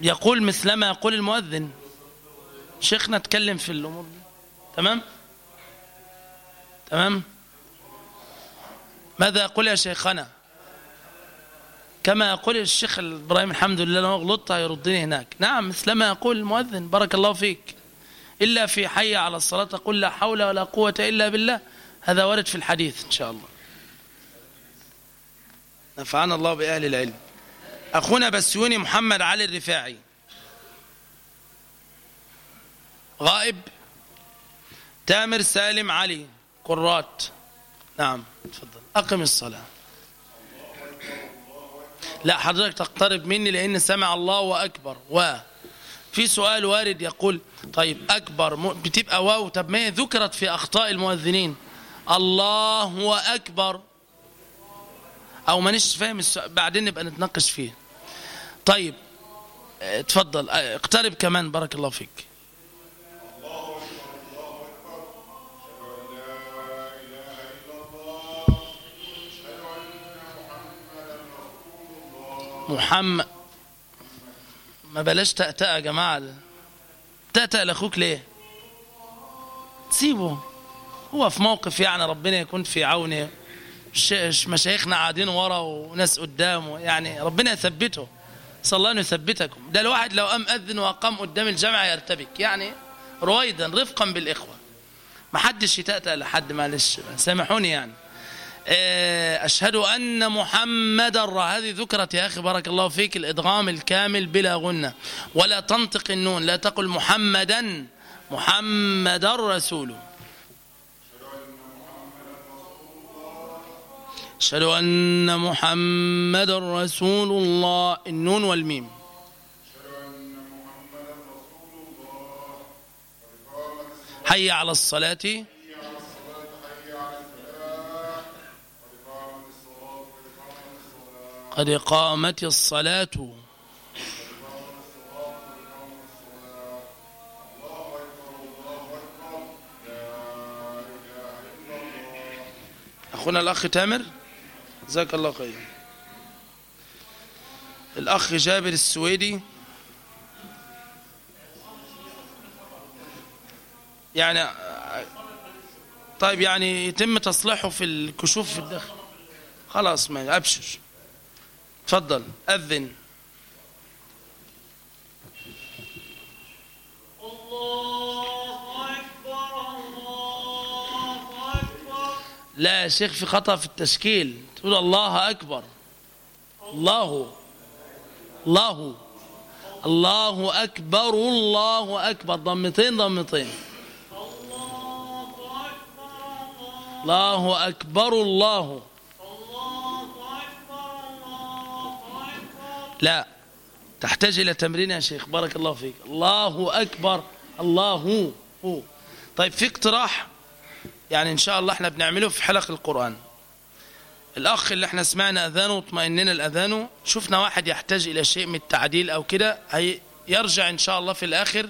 Speaker 1: يقول مثلما يقول المؤذن. شيخنا اتكلم في الأمور تمام؟ تمام؟ ماذا يقول يا شيخنا؟ كما يقول الشيخ إبراهيم الحمد لله لو غلطت هيردني هناك. نعم مثلما يقول المؤذن بارك الله فيك. إلا في حي على الصلاة قل لا حول ولا قوة إلا بالله. هذا ورد في الحديث إن شاء الله. نفعنا الله بأهل العلم. أخونا بسيوني محمد علي الرفاعي. غائب. تامر سالم علي. قرات. نعم تفضل. أقم الصلاة. لا حضرتك تقترب مني لأن سمع الله وأكبر و. في سؤال وارد يقول طيب أكبر بتبقى واو. طب ما هي ذكرت في أخطاء المؤذنين. الله أكبر. أو مانيش فاهم السؤال بعدين نبقى نتناقش فيه. طيب اتفضل آه، اقترب كمان. بارك الله فيك. محمد. ما بلاش تأتأ يا جماعة. تأتأ لأخوك ليه؟ سيبه هو في موقف يعني ربنا يكون في عونه. مشايخنا قاعدين ورا وناس قدامه. يعني ربنا يثبته. صلى الله أن يثبتكم. ده الواحد لو قام أذن وقام قدام الجامعة يرتبك. يعني رويدا رفقا بالإخوة. ما حدش يتأتأ لحد معلش. سامحوني يعني. أشهد أن محمد هذه ذكرت يا أخي بارك الله فيك الإدغام الكامل بلا غنة ولا تنطق النون لا تقل محمدا محمد رسوله أشهد أن محمد رسول الله. النون والميم. حي على الصلاة. قد قامت الصلاة. أخونا الأخ تامر جزاك الله خير. الأخ جابر السويدي. يعني طيب يعني يتم تصليحه في الكشوف في الداخل. خلاص ما أبشر. تفضل أذن. لا يا شيخ في خطأ في التشكيل تقول الله أكبر. الله. الله. الله أكبر الله أكبر. ضمتين ضمتين. الله أكبر الله. لا. تحتاج إلى تمرين يا شيخ. بارك الله فيك. الله أكبر. الله. هو طيب في اقتراح؟ يعني إن شاء الله إحنا بنعمله في حلق القرآن. الأخ اللي إحنا سمعنا أذانه واطمئننا الأذانه شفنا واحد يحتاج إلى شيء من التعديل أو كده يرجع إن شاء الله في الآخر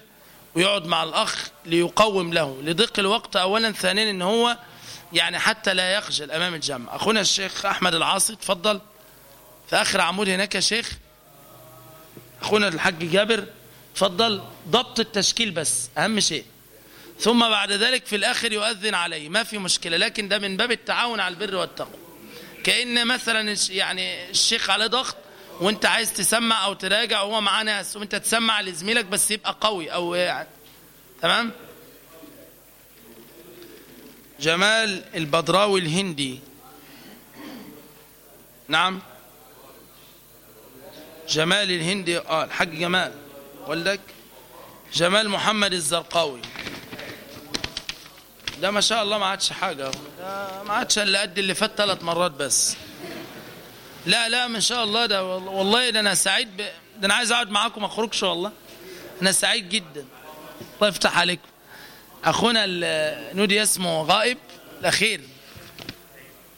Speaker 1: ويقعد مع الأخ ليقوم له لضيق الوقت. أولا ثانيا إن هو يعني حتى لا يخجل أمام الجمع. أخونا الشيخ أحمد العاصي تفضل. في آخر عمود هناك يا شيخ. أخونا الحاج جابر تفضل ضبط التشكيل بس أهم شيء. ثم بعد ذلك في الآخر يؤذن عليه ما في مشكلة لكن ده من باب التعاون على البر والتقوى. كأن مثلا يعني الشيخ عليه ضغط وانت عايز تسمع أو تراجع وهو معاه ناس وانت تسمع لزميلك بس يبقى قوي أو يعني تمام؟ جمال البدراوي الهندي. نعم؟ جمال الهندي آه الحاج جمال. ولدك جمال محمد الزرقاوي. ده ما شاء الله ما عادش حاجة ما عادش إلا قد اللي فات ثلاث مرات بس. لا لا ما شاء الله ده والله ده أنا سعيد ب... ده أنا عايز أقعد معاكم ما أخرجش والله. أنا سعيد جدا. الله يفتح عليكم. أخونا النودي اسمه غائب. الأخير.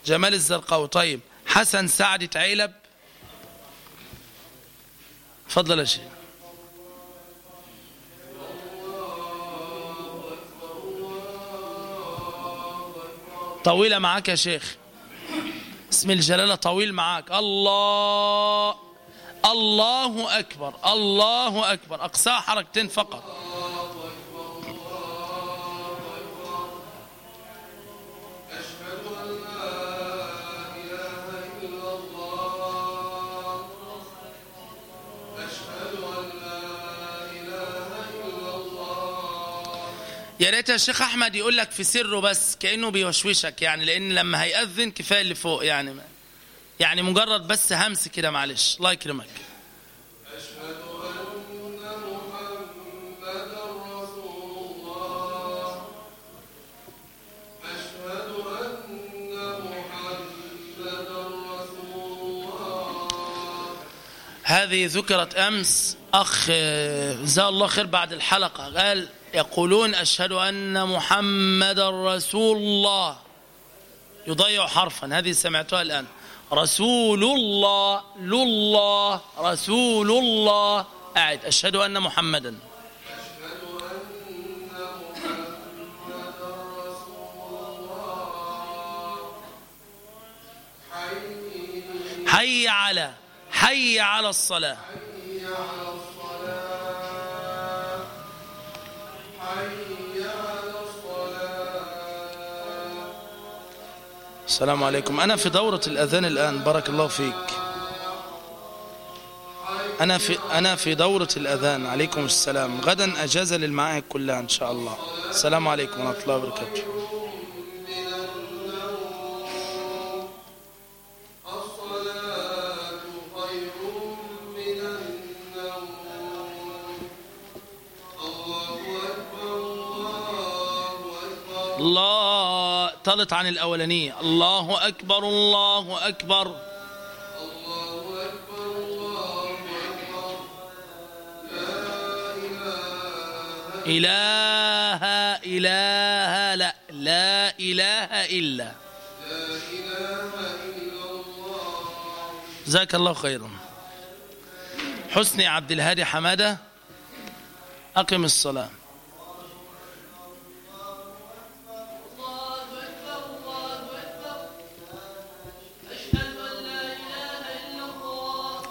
Speaker 1: جمال الزرقاوي. طيب حسن سعد تعيلب. اتفضل يا شيخ. طويلة معاك يا شيخ. اسم الجلالة طويل معاك. الله الله أكبر الله أكبر. أقصاها حركتين فقط. يا ريت يا شيخ أحمد يقول لك في سره بس كأنه بيوشوشك يعني لأن لما هيأذن كفاية اللي فوق يعني يعني مجرد بس همس كده معلش. الله يكرمك. هذه ذكرت أمس أخ جزاه الله خير بعد الحلقة. قال يقولون أشهد أن محمد رسول الله. يضيع حرفا هذه سمعتها الآن. رسول الله لله رسول الله. أعد أشهد أن محمدا. حي على حي على الصلاة. السلام عليكم. أنا في دورة الأذان الآن. بارك الله فيك. أنا في أنا في دورة الأذان. عليكم السلام. غدا أجازة للمعاهد كلها إن شاء الله. السلام عليكم ورحمة الله وبركاته. الله عطلت عن الأولانية. الله أكبر الله أكبر. إله إله لا لا إله إلا. جزاك الله خيرا. حسني عبد الهادي حمادة أقم الصلاة.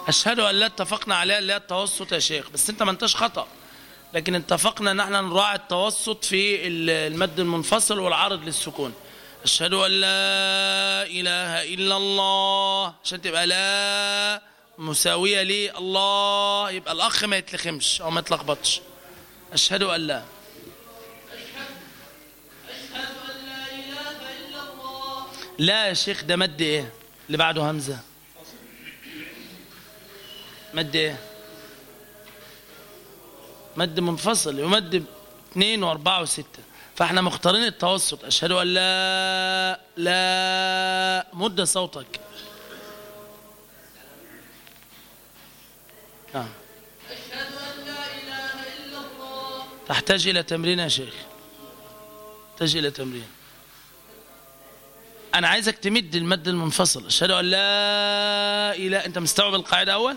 Speaker 1: أشهد أن لا اتفقنا عليها اللي هي التوسط يا شيخ بس أنت ما أنتش خطأ. لكن اتفقنا إن إحنا نراعي التوسط في ال- المد المنفصل والعرض للسكون. أشهد أن لا إله إلا الله عشان تبقى لا مساوية لي الله يبقى الأخ ما يتلخمش أو ما يتلخبطش. أشهد أن لا. لا يا شيخ ده مد إيه؟ اللي بعده همزة. مد إيه؟ مد منفصل يمد اثنين وأربعة وستة. فإحنا مختارين التوسط. أشهد أن لا لا مد صوتك. نعم تحتاج إلى تمرين يا شيخ. تحتاج إلى تمرين. أنا عايزك تمد المد المنفصل. أشهد أن لا إله أنت مستوعب القاعدة أول؟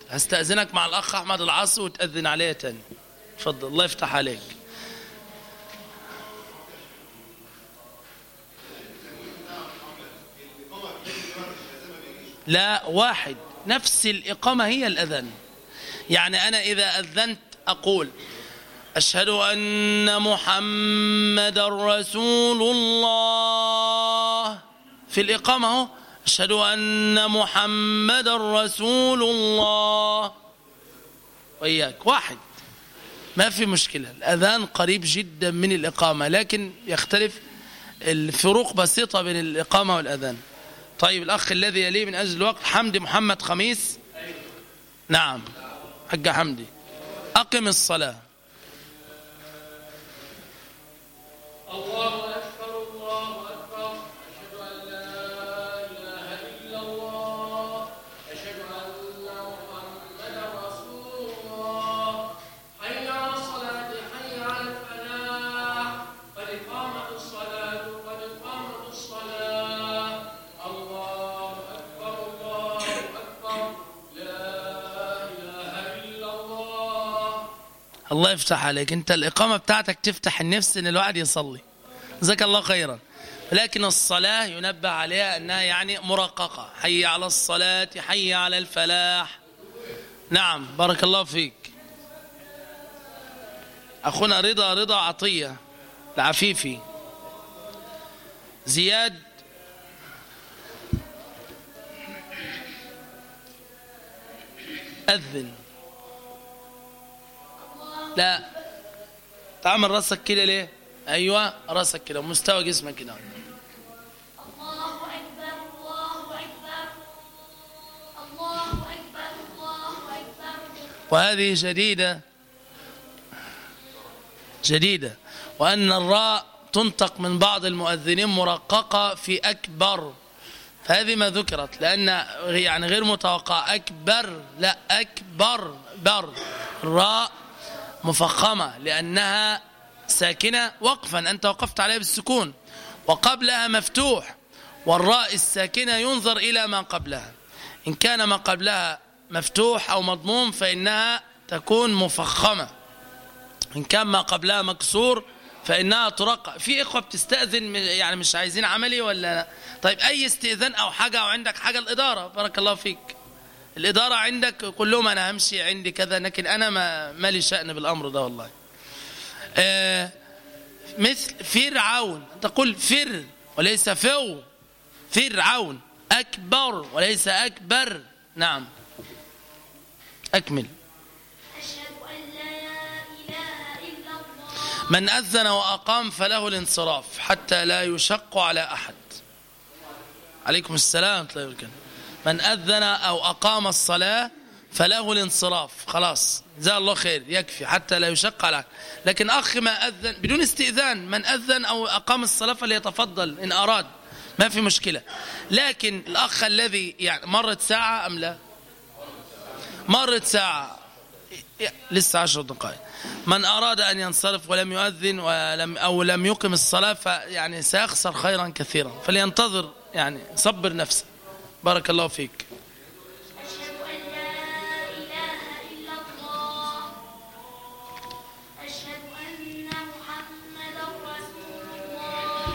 Speaker 1: هستأذنك مع الأخ أحمد العاصي وتأذن عليها تاني. اتفضل الله يفتح عليك. لا واحد. نفس الإقامة هي الأذان يعني أنا إذا أذنت أقول أشهد أن محمد رسول الله. في الإقامة هو أشهد أن محمد رسول الله. وإياك. واحد. ما في مشكلة. الأذان قريب جدا من الإقامة لكن يختلف الفروق بسيطة بين الإقامة والأذان. طيب الأخ الذي يليه من أجل الوقت حمدي محمد خميس. نعم. حق حمدي. أقم الصلاة.
Speaker 9: الله
Speaker 1: يفتح عليك. انت الإقامة بتاعتك تفتح النفس إن الواحد يصلي. جزاك الله خيرا. لكن الصلاة ينبه عليها أنها يعني مرققة. حي على الصلاة حي على الفلاح. نعم بارك الله فيك. أخونا رضا رضا عطية. العفيفي. زياد. أذن. لا. تعمل راسك كده ليه؟ أيوه راسك كده مستوى جسمك كده. وهذه جديدة جديدة. وأن الراء تنطق من بعض المؤذنين مرققة في أكبر. فهذه ما ذكرت لأن يعني غير متوقع أكبر لا أكبر بر. الراء مفخمة لأنها ساكنة وقفا أنت وقفت عليها بالسكون. وقبلها مفتوح والراء الساكنة ينظر إلى ما قبلها. إن كان ما قبلها مفتوح أو مضموم فإنها تكون مفخمة. إن كان ما قبلها مكسور فإنها ترقى. في إخوة بتستأذن يعني مش عايزين عملي ولا لا؟ طيب أي استئذان أو حاجة أو عندك حاجة الإدارة بارك الله فيك. الإدارة عندك كلهم أنا همشي عندي كذا لكن أنا ما مالي شأن بالأمر ده والله. آه مثل فرعون. تقول فر وليس فو. فرعون. أكبر وليس أكبر. نعم. أكمل. من أذن وأقام فله الانصراف حتى لا يشق على أحد. عليكم السلام. وبركاته من أذن أو أقام الصلاة فله الانصراف. خلاص جزاه الله خير يكفي حتى لا يشق أحد لكن أخ ما أذن بدون استئذان من أذن أو أقام الصلاة فليتفضل إن أراد ما في مشكلة. لكن الأخ الذي يعني مرت ساعة أم لا؟ مرت ساعة. لسه عشر دقائق. من أراد أن ينصرف ولم يؤذن ولم أو لم يقم الصلاة فيعني سيخسر خيرا كثيرا. فلينتظر يعني صبر نفسه. بارك الله فيك.
Speaker 10: أشهد أن لا إله إلا الله أشهد أن محمدا رسول الله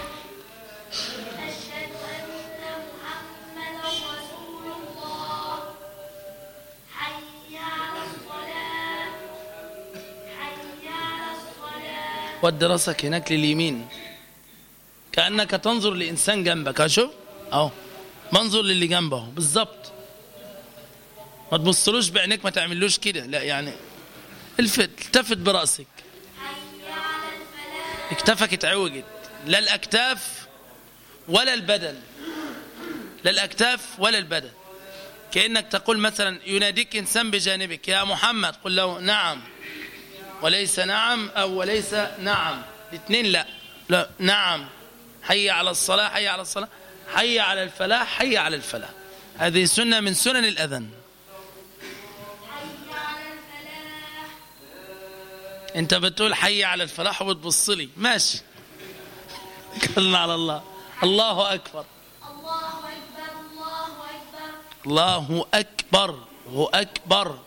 Speaker 10: أشهد أن محمدا رسول الله حي على الصلاة حي على الصلاة
Speaker 1: ود راسك هناك لليمين. كأنك تنظر لإنسان جنبك أشوف أهو. منظر للي جنبه. بالظبط ما تبصلوش بعينيك ما تعملوش كده. لا يعني الفت التفت
Speaker 10: الفلاح
Speaker 1: اكتافك اتعوجت. لا الأكتاف ولا البدن. لا الأكتاف ولا البدن. كأنك تقول مثلا يناديك إنسان بجانبك يا محمد. قل له نعم. وليس نعم أو وليس نعم. الاثنين لا. لا نعم. حي على الصلاة حي على الصلاة. حي على الفلاح حي على الفلاح. هذه سنة من سنن
Speaker 10: الفلاح
Speaker 1: أنت بتقول حي على الفلاح وبتبص لي. ماشي. كلنا على الله. الله أكبر.
Speaker 10: الله أكبر. الله أكبر
Speaker 1: الله أكبر هو أكبر.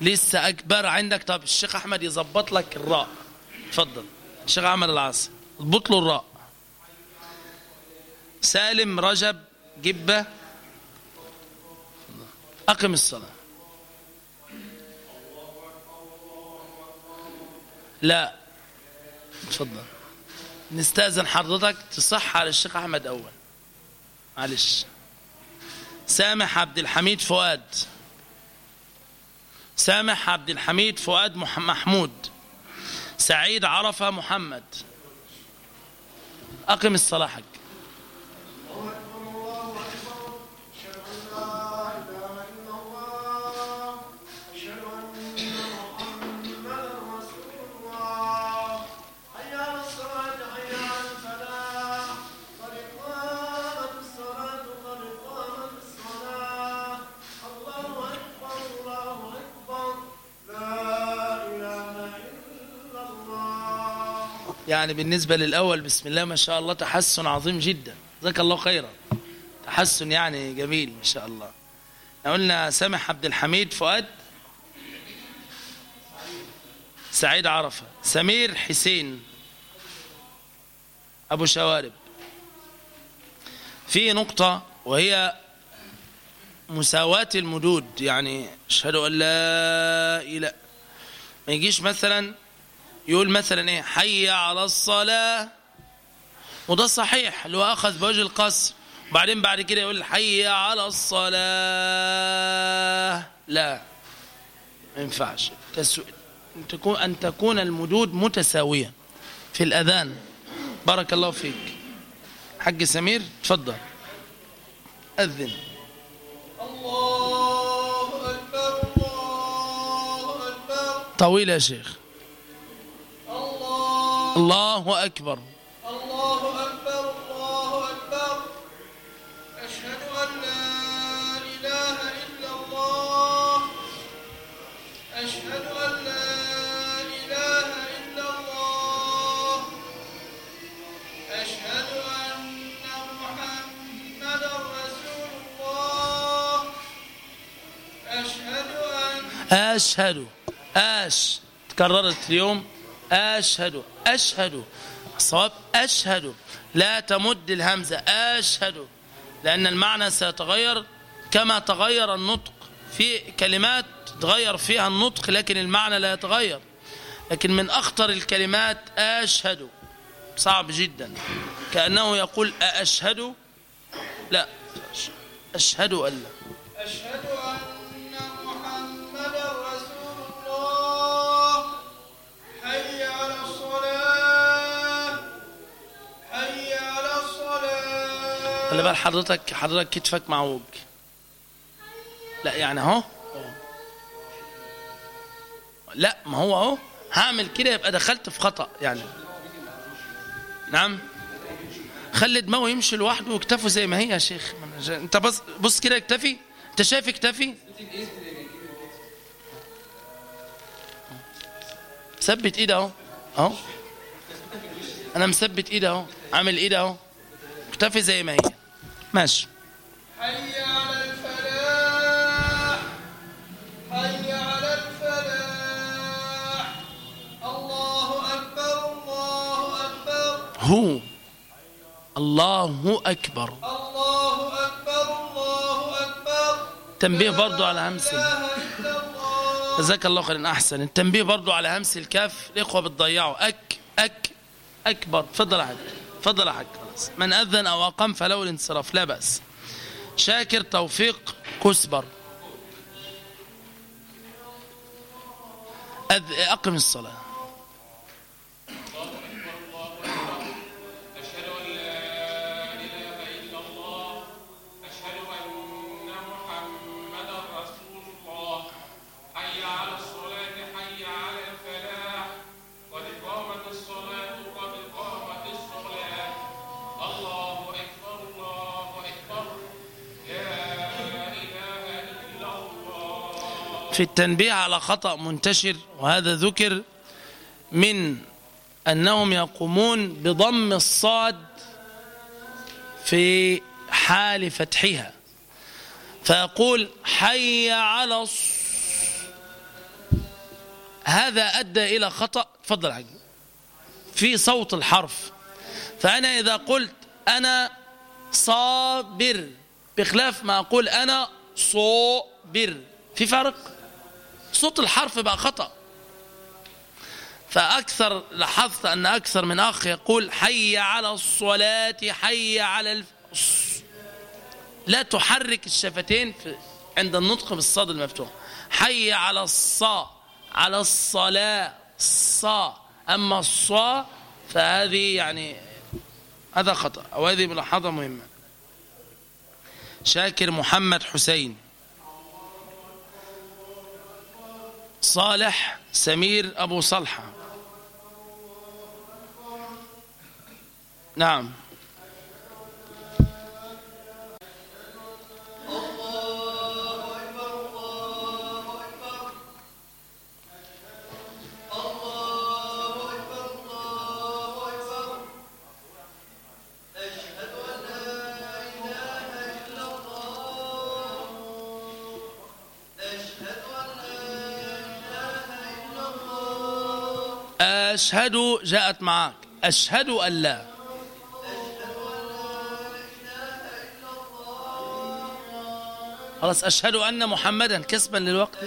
Speaker 1: لسه أكبر. عندك؟ طب الشيخ أحمد يظبط لك الراء. تفضل الشيخ أحمد العاصي اضبط له الراء. سالم رجب جبة. أقم الصلاة. لا. تفضل. نستأذن حضرتك تصح على الشيخ أحمد أول. معلش. سامح عبد الحميد فؤاد. سامح عبد الحميد فؤاد مح- محمود. سعيد عرفة محمد. أقم الصلاة حق يعني بالنسبة للأول بسم الله ما شاء الله تحسن عظيم جدا. جزاك الله خيرا. تحسن يعني جميل ما شاء الله. قلنا سامح عبد الحميد فؤاد. سعيد عرفة. سمير حسين. أبو شوارب. في نقطة وهي مساواة المدود يعني أشهد أن لا إله. ما يجيش مثلا يقول مثلا إيه؟ حي على الصلاة. وده صحيح اللي هو أخذ بوجه القصر. وبعدين بعد كده يقول حي على الصلاة. لا ما ينفعش. تكون أن تكون المدود متساوية في الأذان. بارك الله فيك. حق سمير تفضل. أذن.
Speaker 3: الله أكبر الله أكبر.
Speaker 1: طويل يا شيخ.
Speaker 3: الله
Speaker 1: أكبر.
Speaker 3: الله أكبر الله أكبر. أشهد أن لا إله إلا الله. أشهد أن لا إله إلا الله. أشهد أن محمدا رسول الله. أشهد أن
Speaker 1: أشهد أش. تكررت اليوم. أشهد أشهد الصواب أشهد. لا تمد الهمزة أشهد. لأن المعنى سيتغير كما تغير النطق. في كلمات تغير فيها النطق لكن المعنى لا يتغير. لكن من أخطر الكلمات أشهد. صعب جدا. كأنه يقول أشهد لا أشهد أن
Speaker 6: أشهد أن
Speaker 1: خلي بال حضرتك حضرتك كتفك معوج. لا يعني اهو. لا ما هو اهو. هعمل كده يبقى دخلت في خطأ يعني. نعم. خلي دماغه يمشي لوحده وكتفه زي ما هي يا شيخ. انت بص بص كده اكتفي. انت شايف اكتفي؟ مثبت ايده اهو. اهو. أنا مثبت ايده اهو. عامل ايده اهو. اكتفي زي ما هي. ماشي.
Speaker 6: حي على الفلاح. حي على الفلاح. الله أكبر الله أكبر.
Speaker 1: هو. الله أكبر.
Speaker 6: الله أكبر الله أكبر.
Speaker 1: تنبيه برضو على همس جزاك الله خيرا أحسن. التنبيه برضو على همس الكاف الإخوة بتضيعوا أك أك أكبر. تفضل يا حاج تفضل يا حاج. من أذن أو أقام فله الانصراف لا بأس شاكر توفيق كسبر. أقم الصلاة في التنبيه على خطأ منتشر وهذا ذكر من أنهم يقومون بضم الصاد في حال فتحها. فيقول حي على الص هذا أدى إلى خطأ. تفضل حاج. في صوت الحرف. فأنا إذا قلت أنا صابر بخلاف ما أقول أنا صابر في فرق صوت الحرف بقى خطأ. فأكثر لاحظت أن أكثر من أخ يقول حي على الصلاة حي على الف... لا تحرك الشفتين في عند النطق بالصاد المفتوح. حي على الصا على الصلاة الصا أما الصا فهذه يعني هذا خطأ أو هذه ملاحظة مهمة. شاكر محمد حسين. صالح سمير أبو صلحة. نعم. أشهد جاءت معك. أشهد أن لا. خلاص أشهد أن محمدا. كسبا للوقت.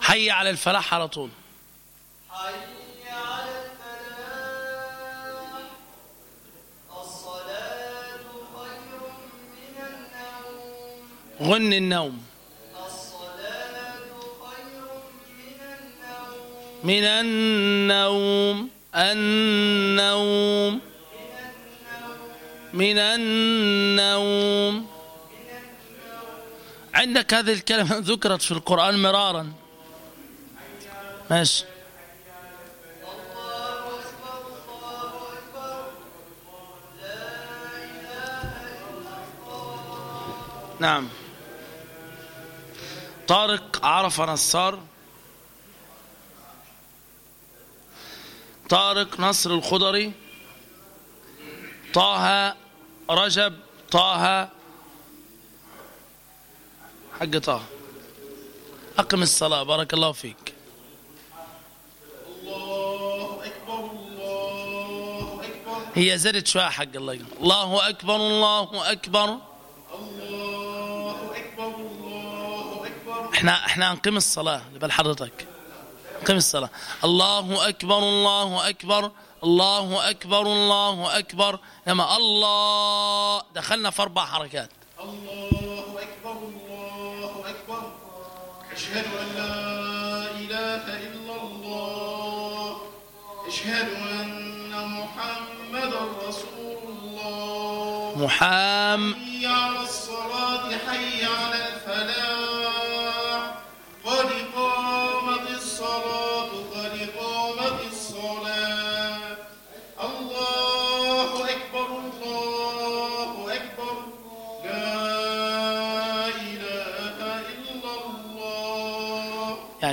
Speaker 1: حي على الفلاح على طول.
Speaker 6: حي
Speaker 1: غن النوم.
Speaker 6: من النوم
Speaker 1: النوم. من النوم. عندك هذه الكلمة ذكرت في القرآن مرارا. ماشي. نعم. طارق عرف نصار طارق نصر الخضري. طه رجب طه. حق طه. أقم الصلاة بارك الله فيك.
Speaker 6: الله أكبر الله أكبر
Speaker 1: هي زادت شوية حاج الله. الله أكبر الله أكبر. إحنا إحنا هنقيم الصلاة. لبال حضرتك نقيم الصلاة. الله أكبر الله أكبر الله أكبر الله أكبر. لما الله. دخلنا في أربع حركات.
Speaker 2: الله أكبر الله أكبر. أشهد أن لا إله إلا الله. أشهد أن محمدا رسول الله.
Speaker 1: محام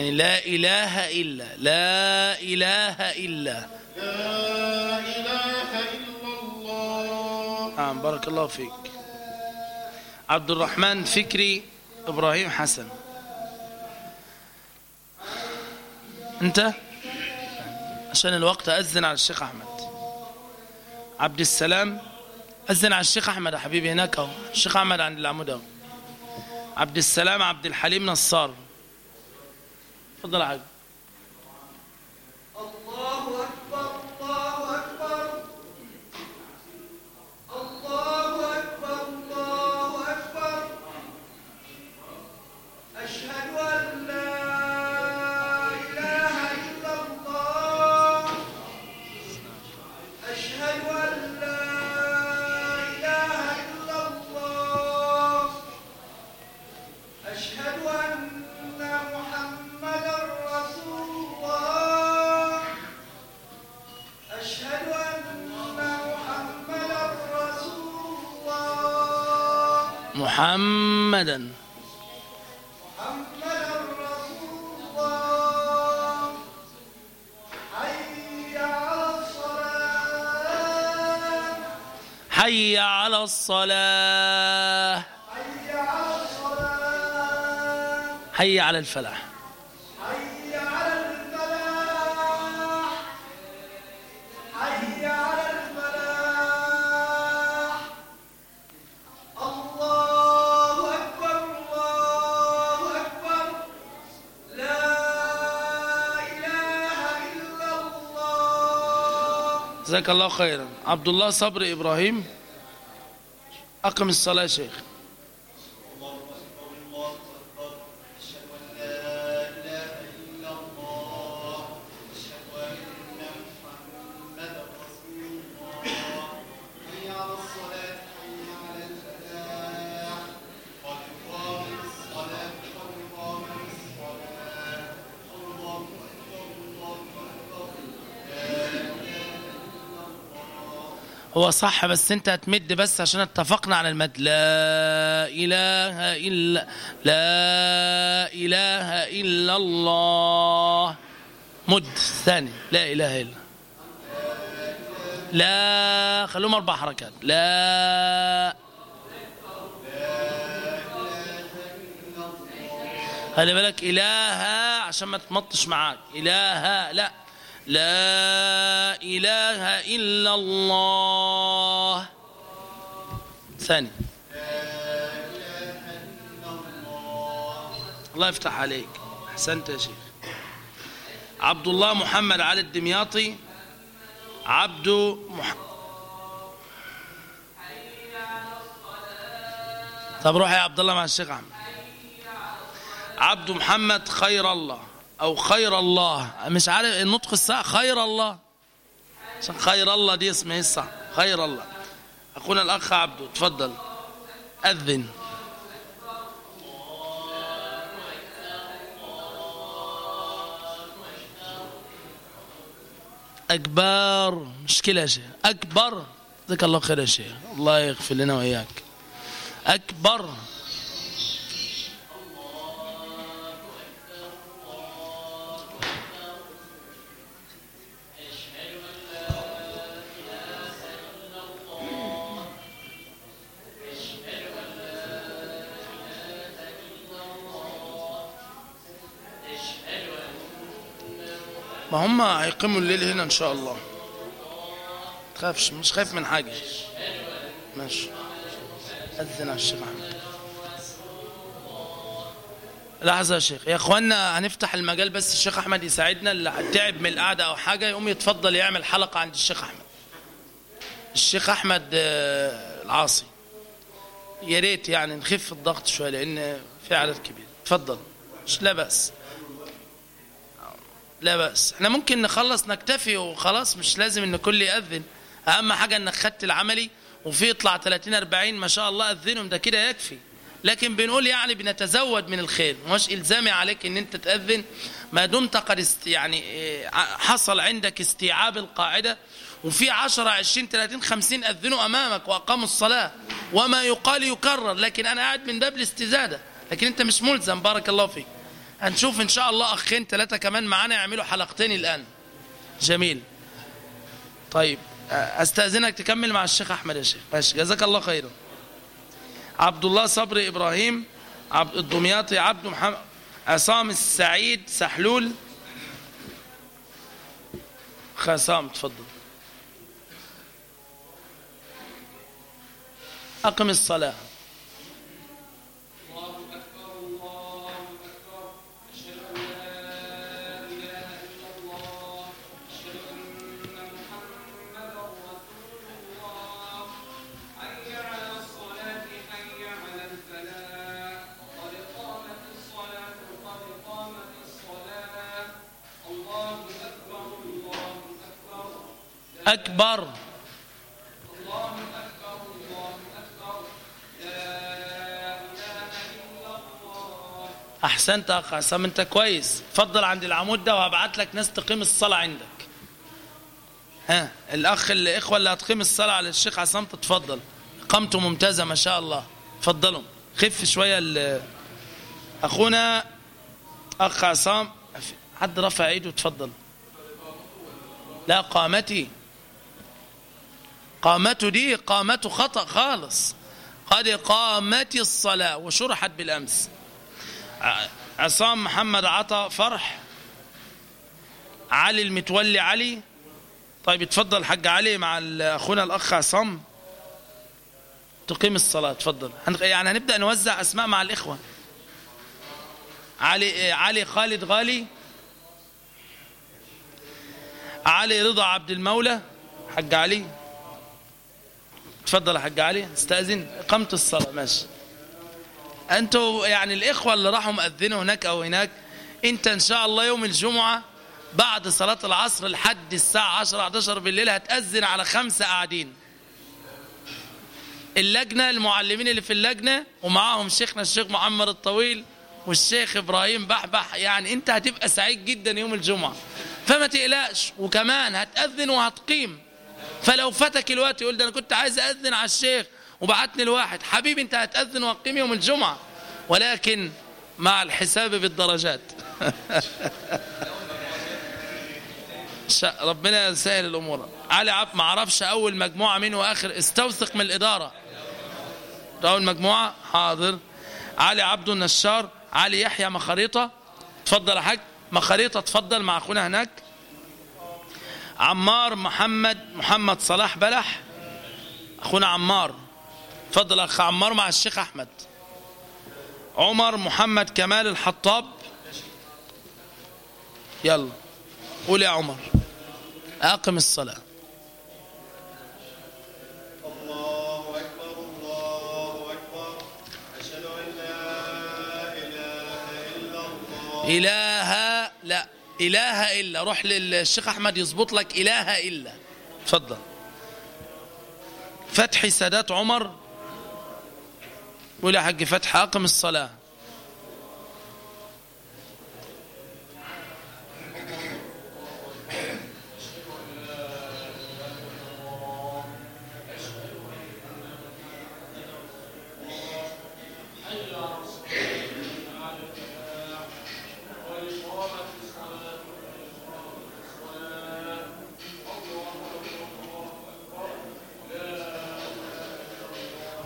Speaker 1: يعني لا إله إلا لا إله إلا.
Speaker 2: لا إله إلا الله
Speaker 1: نعم بارك الله فيك. عبد الرحمن فكري إبراهيم حسن. أنت؟ عشان الوقت أذن على الشيخ أحمد. عبد السلام أذن على الشيخ أحمد يا حبيبي هناك أهو. الشيخ أحمد عند العمود أهو. عبد السلام عبد الحليم نصار. تفضل يا
Speaker 3: محمدا. حي على الصلاة.
Speaker 1: حي على الفلاح. جزاك الله خيرا. عبد الله صبري إبراهيم. أقم الصلاة يا شيخ. هو صح بس انت هتمد بس عشان اتفقنا على المد. لا إله إلا لا إله إلا الله. مد ثاني. لا إله إلا لا خلوهم أربع حركات. لا. خلي بالك إله عشان ما تمطش معاك. إله لا. لا إله إلا الله. ثاني. الله يفتح عليك. أحسنت يا شيخ. عبد الله محمد علي الدمياطي. عبد مح... طب روح يا عبد الله مع الشيخ أحمد. عبد محمد خير الله. أو خير الله. مش عارف النطق الصح خير الله. خير الله دي اسمه إيه الصح؟ خير الله. أخونا الأخ عبده تفضل أذن. أكبر. مشكلة يا شيخ. أكبر. جزاك الله خير يا شيخ. الله يغفر لنا وإياك. أكبر. ما هم هيقيموا الليل هنا إن شاء الله. تخافش مش خايف من حاجة. ماشي. أذن على الشيخ أحمد. لحظة يا شيخ. يا إخوانا هنفتح المجال بس الشيخ أحمد يساعدنا اللي تعب من القعدة أو حاجة يقوم يتفضل يعمل حلقة عند الشيخ أحمد. الشيخ أحمد آه، العاصي. يا ريت يعني نخف الضغط شوية لأن في عدد كبير. اتفضل لا بأس. لا بأس. إحنا ممكن نخلص نكتفي وخلاص مش لازم إن كل يأذن. أهم حاجة إنك خدت العملي وفي يطلع 30 40 ما شاء الله أذنهم ده كده يكفي. لكن بنقول يعني بنتزود من الخير. مش إلزامي عليك إن أنت تأذن. ما دمت قد است يعني ع- حصل عندك استيعاب القاعدة وفي 10 20 30 50 أذنوا أمامك وأقاموا الصلاة. وما يقال يكرر لكن أنا قاعد من باب الاستزادة. لكن أنت مش ملزم. بارك الله فيك. هنشوف إن شاء الله أخين ثلاثة كمان معانا يعملوا حلقتين الآن. جميل. طيب أستأذنك تكمل مع الشيخ أحمد يا شيخ. ماشي جزاك الله خيرا. عبد الله صبري إبراهيم عبد الدمياطي عبد محمد عصام السعيد سحلول. خسام تفضل. أقم الصلاة. أكبر. أحسنت أخ عصام أنت كويس. اتفضل عند العمود ده وهبعت لك ناس تقيم الصلاة عندك. ها الأخ الإخوة اللي هتقيم الصلاة على الشيخ عصام تتفضل قامته ممتازة ما شاء الله. اتفضلوا خف شوية أخونا أخ عصام. حد رفع إيده؟ اتفضل لا قامتي. قامته دي قامته خطأ خالص. قد قامت الصلاة وشرحت بالأمس. عصام محمد عطا فرح. علي المتولي علي. طيب اتفضل حق علي مع أخونا الأخ عصام. تقيم الصلاة اتفضل. هن- يعني هنبدأ نوزع أسماء مع الإخوة. علي علي خالد غالي. علي رضا عبد المولى. حق علي. تفضل يا حق علي. استأذن. قمت الصلاة. ماشي. أنتوا يعني الإخوة اللي راحوا مأذنوا هناك أو هناك أنت إن شاء الله يوم الجمعة بعد صلاة العصر لحد الساعة 10 11 بالليل هتأذن على خمسة قاعدين. اللجنة المعلمين اللي في اللجنة ومعاهم شيخنا الشيخ محمد الطويل والشيخ إبراهيم بحبح. يعني أنت هتبقى سعيد جدا يوم الجمعة. فما تقلقش. وكمان هتأذن وهتقيم. فلو فاتك الوقت يقول ده أنا كنت عايز أذن على الشيخ وبعتني الواحد حبيبي أنت هتأذن وهتقيم يوم الجمعة. ولكن مع الحساب بالدرجات. ربنا يسهل الأمور. علي عبد ما عرفش أول مجموعة مين وآخر. استوثق من الإدارة. أول مجموعة. حاضر. علي عبد النشار. علي يحيى مخاريطة تفضل يا حاج. مخاريطة تفضل مع أخونا هناك. عمار محمد محمد صلاح بلح. أخونا عمار. تفضل أخ عمار مع الشيخ أحمد. عمر محمد كمال الحطاب. يلا قول يا عمر.
Speaker 2: إلا الله.
Speaker 1: إله لا. إله إلا. روح للشيخ أحمد يظبط لك إله إلا. تفضل. فتحي سادات عمر. قول يا حق فتح أقم الصلاة.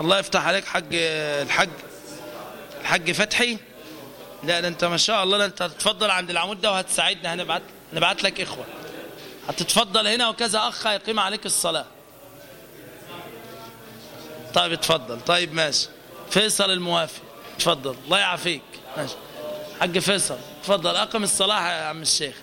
Speaker 1: الله يفتح عليك حج الحج الحج فتحي. لا ده انت ما شاء الله انت هتتفضل عند العمود ده وهتساعدنا هنبعت نبعت لك إخوة. هتتفضل هنا وكذا أخ هيقيم عليك الصلاة. طيب اتفضل. طيب ماشي. فيصل الموافي اتفضل. الله يعافيك. ماشي. حق فيصل. اتفضل. أقم الصلاة يا عم الشيخ.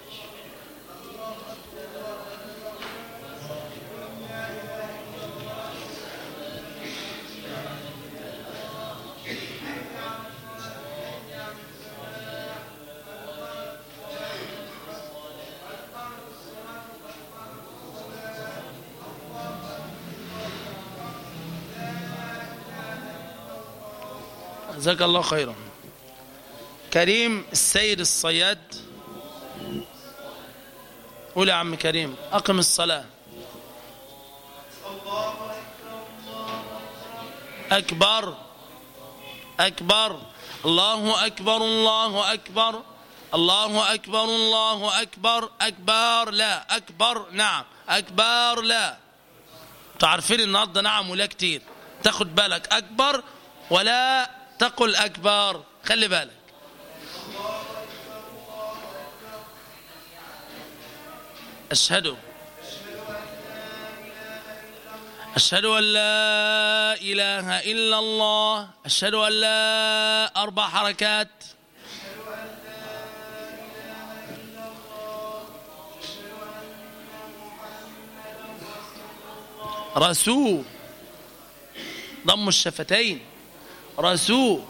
Speaker 1: جزاك الله خيرا. كريم السيد الصياد. قول يا عم كريم أقم الصلاة. أكبر أكبر. الله أكبر الله أكبر. الله أكبر الله أكبر. أكبر لا. أكبر نعم. أكبر لا. تعرفين النهارده نعم ولا كتير. تاخد بالك. أكبر ولا تقل أكبر. خلي بالك. أشهد. أشهد أن لا إله إلا الله. أشهد أن لا أربع حركات. رسول ضم الشفتين. رسول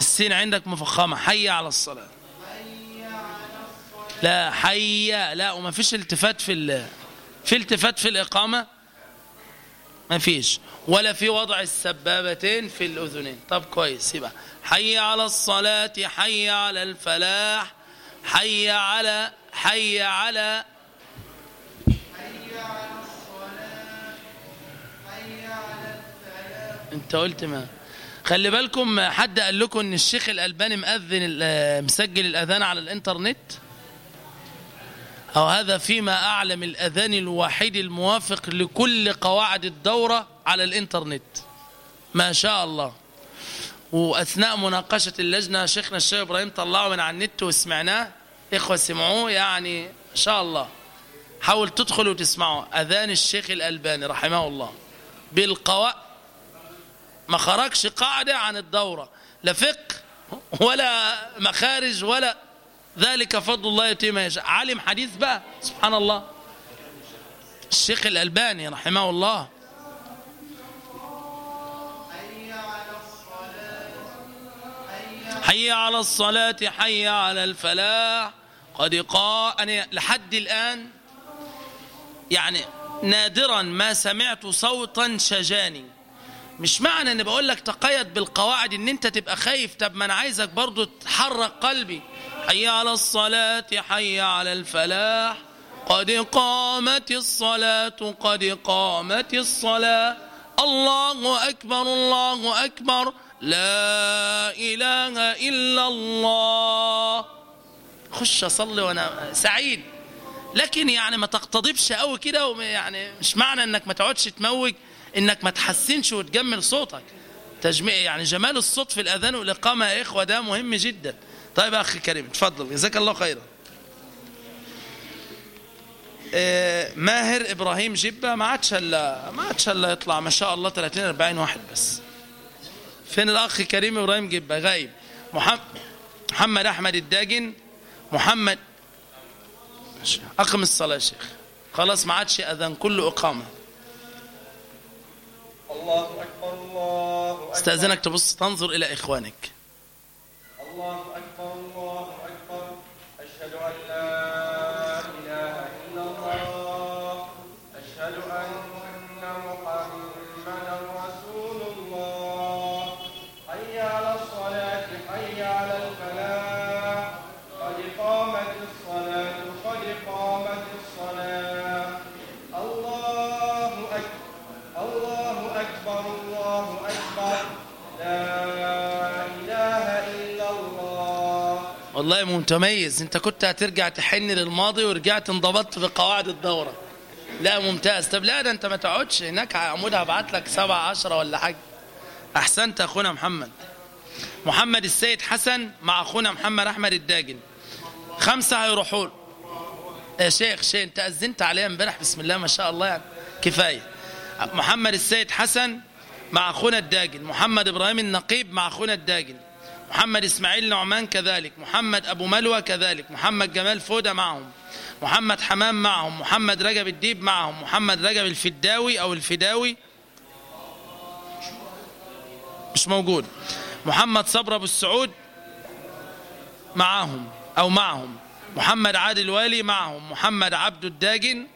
Speaker 1: السين عندك مفخمة. حي على الصلاة. لا حي لا وما فيش التفات في ال... في التفات في الإقامة؟ ما فيش. ولا في وضع السبابتين في الأذنين. طب كويس يبقى حي على الصلاة حي على الفلاح حي على حي على انت قلت ما. خلي بالكم حد قال لكم إن الشيخ الألباني مأذن مسجل الأذان على الإنترنت؟ أو هذا فيما أعلم الأذان الوحيد الموافق لكل قواعد الدورة على الإنترنت. ما شاء الله. وأثناء مناقشة اللجنة شيخنا الشيخ إبراهيم طلعه من على النت وسمعناه. إخوة سمعوه؟ يعني ان شاء الله. حاول تدخل وتسمعوا أذان الشيخ الألباني رحمه الله. بالقواعد ما خرجش قاعدة عن الدورة لا فقه ولا مخارج ولا ذلك فضل الله يؤتيه يشاء. عالم حديث بقى سبحان الله. الشيخ الألباني رحمه الله. حي على الصلاة حي على الفلاح. قد قا أنا لحد الآن يعني نادرا ما سمعت صوتا شجاني. مش معنى إن بقول لك تقيد بالقواعد إن أنت تبقى خايف. طب ما أنا عايزك برضو تحرك قلبي. حي على الصلاة حي على الفلاح. قد قامت الصلاة قد قامت الصلاة. الله أكبر الله أكبر. لا إله إلا الله. خش أصلي وأنا سعيد. لكن يعني ما تقتضبش قوي كده يعني مش معنى إنك ما تقعدش تموج. إنك ما تحسنش وتجمل صوتك. تجميع يعني جمال الصوت في الأذان والإقامة يا إخوة ده مهم جدا. طيب أخي كريم اتفضل. جزاك الله خيرا. آه، ماهر إبراهيم جبة ما عادش الا ما عادش إلا يطلع ما شاء الله 30 40 واحد بس. فين الأخ كريم إبراهيم جبة؟ غايب. محمد محمد أحمد الداجن. محمد أقم الصلاة يا شيخ. خلاص ما عادش أذان كله إقامة.
Speaker 6: الله أكبر الله أكبر.
Speaker 1: استأذنك تبص تنظر إلى إخوانك.
Speaker 6: الله
Speaker 1: والله متميز. أنت كنت هترجع تحن للماضي ورجعت انضبطت في قواعد الدورة. لا ممتاز. طب لا ده أنت ما تقعدش هناك. عمود هبعت لك سبعة عشرة ولا حاجة. أحسنت أخونا محمد. محمد السيد حسن مع أخونا محمد أحمد الداجن. خمسة هيروحوا له. يا شيخ شيخ انت أذنت عليها امبارح. بسم الله ما شاء الله يعني. كفاية. محمد السيد حسن مع أخونا الداجل محمد إبراهيم النقيب مع أخونا الداجل محمد إسماعيل نعمان كذلك محمد أبو ملوى كذلك محمد جمال فودة معهم محمد حمام معهم محمد رجب الديب معهم محمد رجب الفداوي أو الفداوي. مش موجود. محمد صبر أبو السعود معهم أو معهم محمد عادل والي معهم محمد عبد الداجن.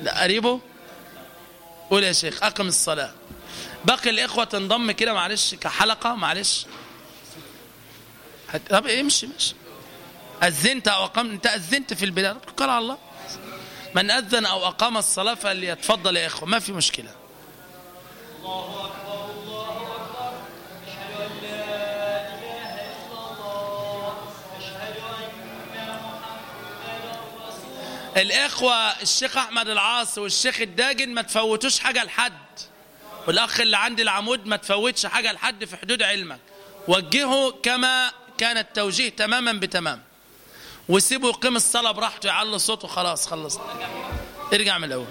Speaker 1: لا قريبه؟ قول يا شيخ أقم الصلاة. باقي الإخوة تنضم كده معلش كحلقة معلش. طب امشي ماشي. أذنت أو اقمت أنت أذنت في البلاد قال على الله. من أذن أو أقام الصلاة فليتفضل يا إخوة. ما في مشكلة. الإخوة الشيخ أحمد العاص والشيخ الداجن ما تفوتوش حاجة لحد. والأخ اللي عندي العمود ما تفوتش حاجة لحد في حدود علمك. وجهه كما كان التوجيه تماما بتمام. وسيبه يقيم الصلاة براحته يعلي صوته خلاص خلصنا ارجع من الأول.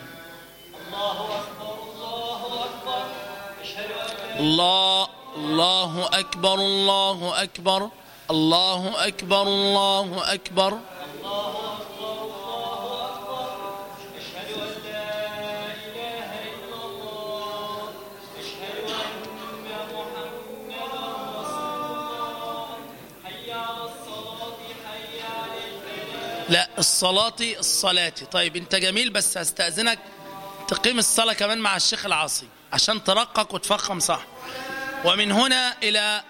Speaker 1: الله الله أكبر الله أكبر الله أكبر الله أكبر. لا الصلاة الصلاة. طيب انت جميل بس هستأذنك تقيم الصلاة كمان مع الشيخ العاصي عشان ترقق وتفخم صح. ومن هنا إلى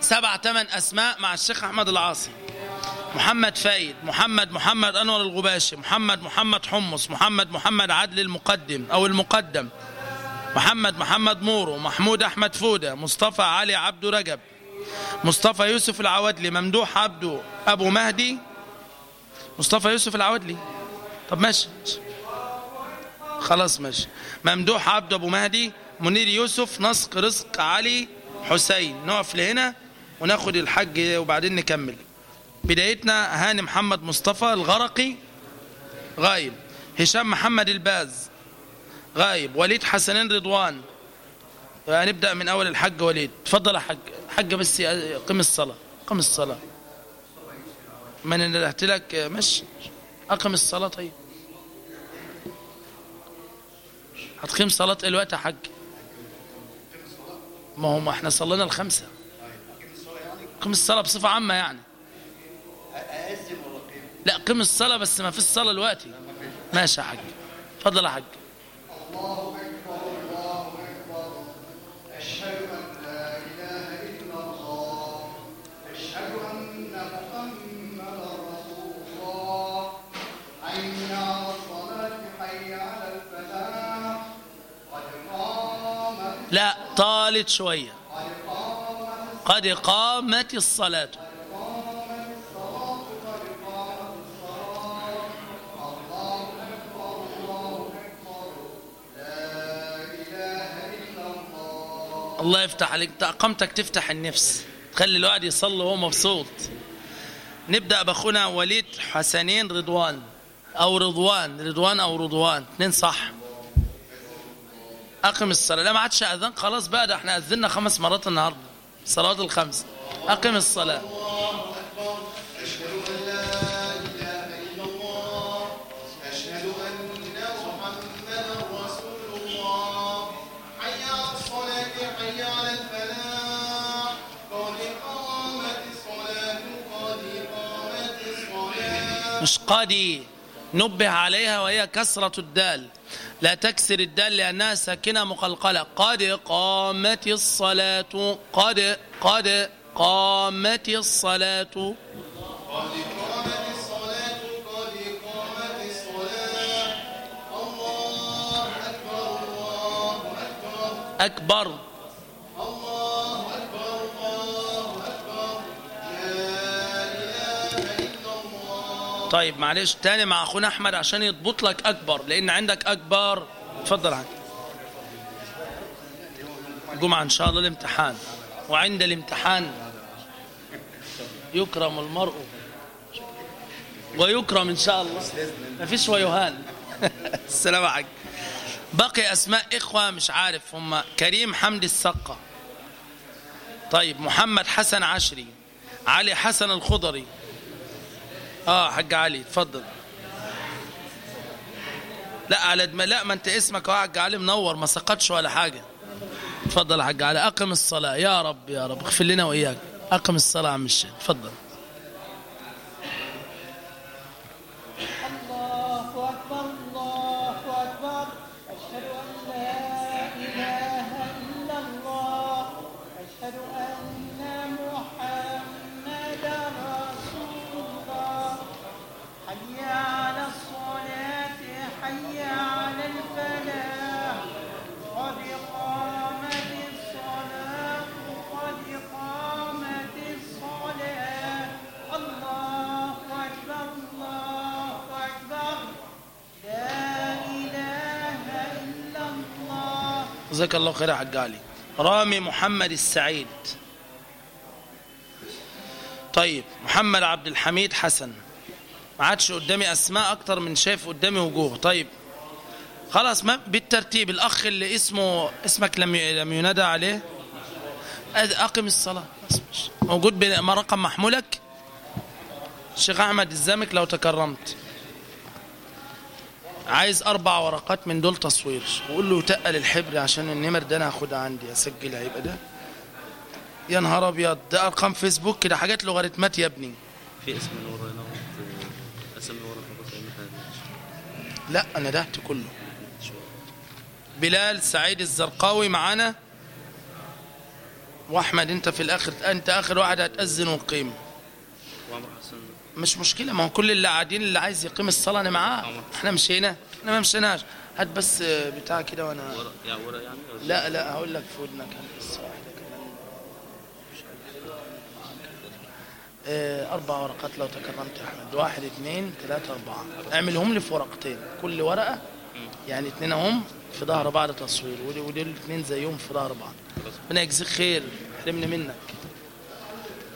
Speaker 1: سبع ثمان أسماء مع الشيخ أحمد العاصي. محمد فايد محمد محمد أنور الغباشي محمد محمد حمص محمد محمد عدل المقدم أو المقدم محمد محمد مورو محمود أحمد فودة مصطفى علي عبد رجب مصطفى يوسف العودلي ممدوح عبده أبو مهدي مصطفى يوسف العودلي طب ماشي. خلاص ماشي. ممدوح عبد أبو مهدي منير يوسف نسق رزق علي حسين. نقف لهنا وناخد الحج وبعدين نكمل. بدايتنا هاني محمد مصطفى الغرقي غايب. هشام محمد الباز غايب. وليد حسنين رضوان. هنبدأ من أول الحج وليد. تفضل يا حج حج بس قم الصلاة. قم الصلاة. ما أنا نلهت لك مش أقم الصلاة طيب. هتقيم صلاة إيه الوقت يا حاج. ما هو ما إحنا صلينا الخمسة. قم الصلاة بصفة عامة يعني. لا قم الصلاة بس ما في الصلاه دلوقتي. ماشي يا حاج. اتفضل يا حاج.
Speaker 2: الله أكبر لا
Speaker 1: طالت شوية. قد قامت الصلاة. الله يفتح عليك. قامتك تفتح النفس. تخلي الواحد يصلي وهو مبسوط. نبدأ بأخونا وليد حسنين رضوان أو رضوان. رضوان أو رضوان. اثنين صح. أقم الصلاة. لا ما عادش أذان خلاص بقى ده إحنا أذنا خمس مرات النهاردة. صلاة الخمس. أقم الصلاة. مش قادي نبه عليها وهي كسرة الدال. لا تكسر الدال لأنها ساكنة مقلقلة. قد قامت الصلاة قد قد قامت الصلاة.
Speaker 2: أكبر.
Speaker 1: طيب معلش تاني مع أخونا أحمد عشان يضبط لك أكبر لأن عندك أكبر. اتفضل عنك الجمعة إن شاء الله الامتحان. وعند الامتحان يكرم المرء. ويكرم إن شاء الله. مفيش ويهان. السلام عليكم بقي أسماء إخوة مش عارف هم. كريم حمدي السقا. طيب محمد حسن عشري. علي حسن الخضري. آه حاج علي. اتفضل. لا على دم... لا ما انت اسمك اهو حاج علي منور ما سقطش ولا حاجة. اتفضل يا حاج علي. أقم الصلاة. يا رب يا رب. اغفر لنا وإياك. أقم الصلاة يا عم الشيخ. اتفضل. جزاك الله خير يا حاج علي رامي محمد السعيد. طيب محمد عبد الحميد حسن. ما عادش قدامي أسماء أكتر من شايف قدامي وجوه. طيب خلاص ما بالترتيب الأخ اللي اسمه اسمك لم لم ينادى عليه. أقم الصلاة. موجود بين- ما رقم محمولك. الشيخ أحمد الزامك لو تكرمت. عايز أربع ورقات من دول تصوير. وقول له تقل الحبر عشان النمر ده أنا هاخدها عندي اسجلها يبقى ده. يا نهار أبيض ده أرقام فيسبوك كده حاجات لوغاريتمات يا ابني.
Speaker 11: في اسم ورانا اسم فيهاش.
Speaker 1: لا أنا دهت كله. بلال سعيد الزرقاوي معانا. وأحمد أنت في الآخر أنت آخر واحد هتأذن وتقيم مش مشكلة. ما هو كل اللي قاعدين اللي عايز يقيم الصلاة أنا معاه. إحنا مشينا. إحنا ما مشيناش. هات بس بتاع كده وأنا
Speaker 11: ورق يعني ورق يعني؟
Speaker 1: لا لا هقول لك في ودنك. آه، أربع ورقات لو تكرمت يا أحمد. واحد اثنين ثلاثة أربعة. اعملهم لي في ورقتين. كل ورقة يعني اثنين هم في ظهر بعض تصوير ودي ودي الاثنين زيهم في ظهر بعض. ربنا يجزيك خير. حرمني منك.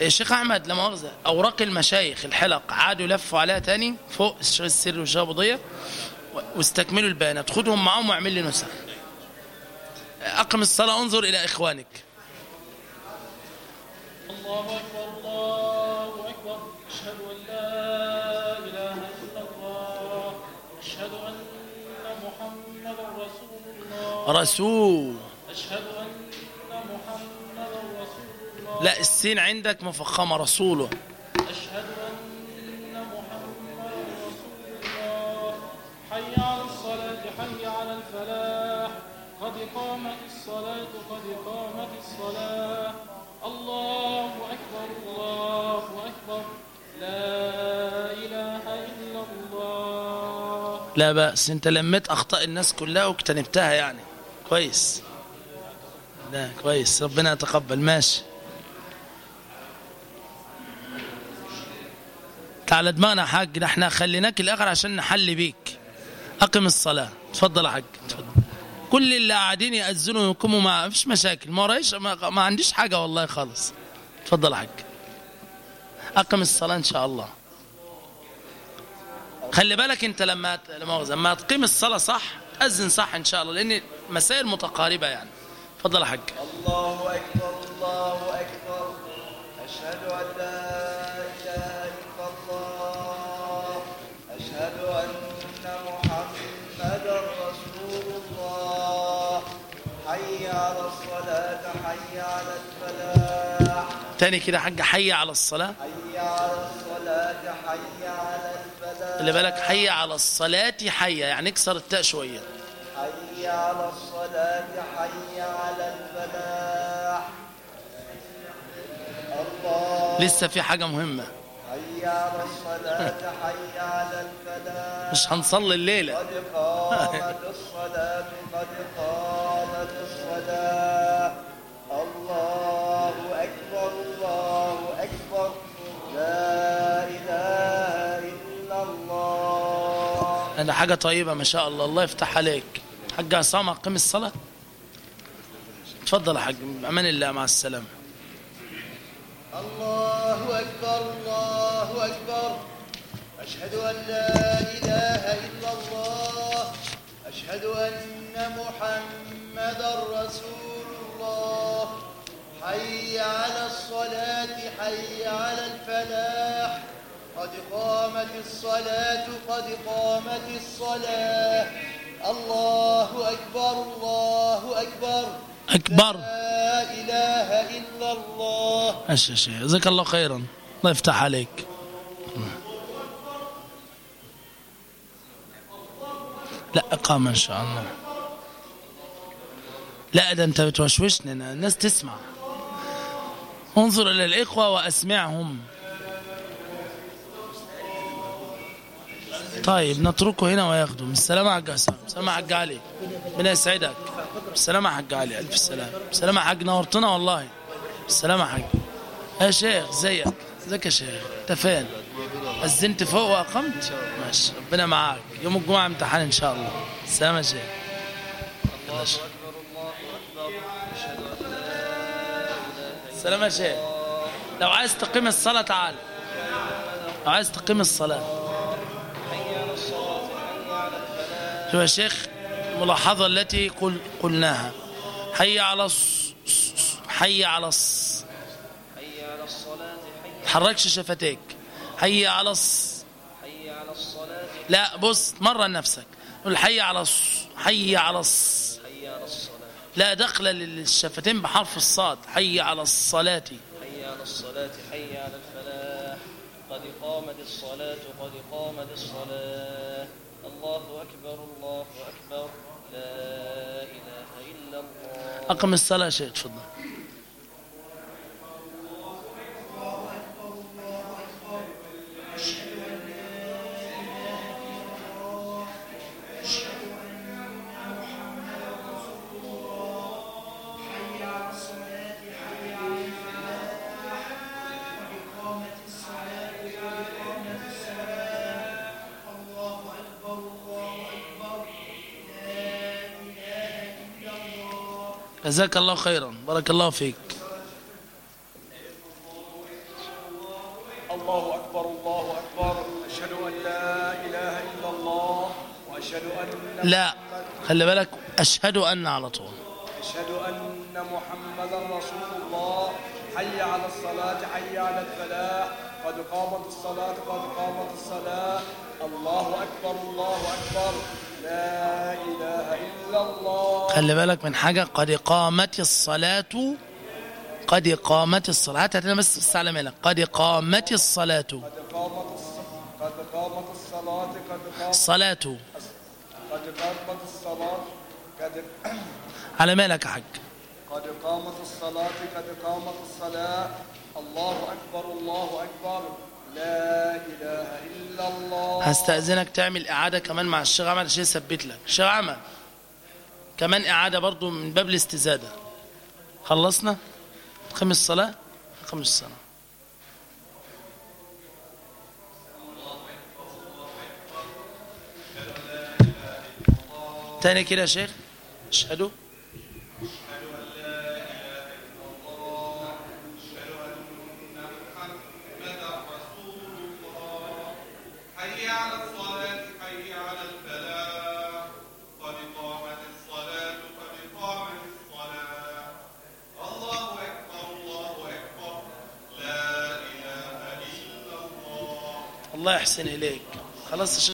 Speaker 1: آه، شيخ أحمد لا مؤاخذة أوراق المشايخ الحلق عادوا لفوا عليها تاني فوق الشيخ السري والشيخ و- واستكملوا البيانات خدهم معاهم واعمل لي نسخ. أقم الصلاة انظر إلى إخوانك.
Speaker 7: الله أكبر الله أكبر. أشهد أن لا إله إلا الله. أشهد أن محمدا رسول الله.
Speaker 1: رسول.
Speaker 7: أشهد
Speaker 1: لا السين عندك مفخمة رسوله.
Speaker 7: أشهد أن محمدا رسول الله. حي على الصلاة حي على الفلاح. قد قامت الصلاة قد قامت الصلاة. الله أكبر الله أكبر. لا إله إلا الله.
Speaker 1: لا بأس أنت لميت أخطاء الناس كلها واجتنبتها يعني. كويس. لا كويس. ربنا يتقبل. ماشي. تعال دماغنا يا حاج ده إحنا خليناك الآخر عشان نحل بيك. أقم الصلاة. اتفضل يا حاج اتفضل كل اللي قاعدين يأذنوا ويقوموا ما فيش مشاكل. ما ورايش ما, ما عنديش حاجة والله خالص. اتفضل يا حاج. أقم الصلاة إن شاء الله. خلي بالك أنت لما لما تقيم الصلاة صح أذن صح إن شاء الله لأن مسائل متقاربة يعني. اتفضل يا حاج.
Speaker 6: الله أكبر الله أكبر. أشهد أن لا
Speaker 1: تاني كده يا حاج حي على الصلاة.
Speaker 6: حي على الصلاة حي على الفلاح
Speaker 1: خلي بالك حي على الصلاة حي يعني اكسر التاء شوية.
Speaker 6: حي على الصلاة حي على الفلاح الله
Speaker 1: لسه في حاجة مهمة.
Speaker 6: حي على الصلاة حي على الفلاح
Speaker 1: مش هنصلي الليلة.
Speaker 6: قد قامت الصلاة
Speaker 1: أنا حاجة طيبة ما شاء الله. الله يفتح عليك. حاج عصام اقيم الصلاة. اتفضل يا حاج. أمان الله. مع السلامة.
Speaker 6: الله أكبر. الله أكبر. أشهد أن لا إله إلا الله. أشهد أن محمدا رسول الله. حي على الصلاة حي على الفلاح. قد قامت الصلاة قد قامت الصلاة. الله أكبر الله أكبر.
Speaker 1: أكبر.
Speaker 6: لا إله إلا الله.
Speaker 1: يا شيخ جزاك الله خيرا. الله يفتح عليك. لا إقامة إن شاء الله. لا ده أنت بتوشوشني الناس تسمع. انظر إلى الإخوة وأسمعهم. طيب نتركه هنا وياخده. السلامة حق حسام السلامة حق علي ربنا يسعدك السلامة حق علي ألف سلام. السلامة حق نورتنا والله. السلامة حق. يا شيخ زيك. ازيك يا شيخ. أنت فين؟ أذنت فوق وأقمت؟ ماشي ربنا معاك. يوم الجمعة امتحان إن شاء الله. السلامة يا شيخ. يلا يا شيخ. السلامة يا شيخ. لو عايز تقيم الصلاة تعال. لو عايز تقيم الصلاة. يا شيخ الملاحظة التي قل قلناها. حي على الص... حي على الص...
Speaker 4: حي على الصلاة حي
Speaker 1: تحركش شفتيك. حي على الص...
Speaker 4: حي على الصلاة
Speaker 1: لا بص مرة نفسك. قول حي على الص... حي على الص...
Speaker 4: حي على الصلاة
Speaker 1: لا دخل للشفتين بحرف الصاد. حي على الصلاة.
Speaker 4: حي على الصلاة حي على الفلاح. قد قامت الصلاة قد قامت الصلاة. الله أكبر الله أكبر. لا إله إلا الله.
Speaker 1: أقم الصلاة يا شيخ تفضل. جزاك الله خيرا. بارك الله فيك.
Speaker 12: الله أكبر الله أكبر. أشهد أن لا إله إلا الله وأشهد أن
Speaker 1: لا خلي بالك أشهد أن على طول.
Speaker 12: أشهد أن محمدا رسول الله. حي على الصلاة حي على الفلاح. قد قامت الصلاة قد قامت الصلاة. الله أكبر الله أكبر. لا إله إلا الله.
Speaker 1: خلي بالك من حاجة قد قامت الصلاة قد قامت الصلاة. هات هاتنا بس على مالك قد قامت الصلاة.
Speaker 12: قد قامت الص- قد قامت الصلاة قد قامت
Speaker 1: الصلاة
Speaker 12: قد قامت الصلاة قد
Speaker 1: على مالك يا حاج.
Speaker 12: قد قامت الصلاة قد قامت الصلاة. الله أكبر الله أكبر. لا إله إلا الله.
Speaker 1: هستأذنك تعمل إعادة كمان مع الشيخ عمل عشان يثبت لك. الشيخ عمل كمان إعادة برضو من باب الاستزادة. خلصنا؟ خمس الصلاة خمس الصلاة تاني كده يا شيخ؟ اشهدوا.
Speaker 9: الله
Speaker 1: يحسن إليك. خلاص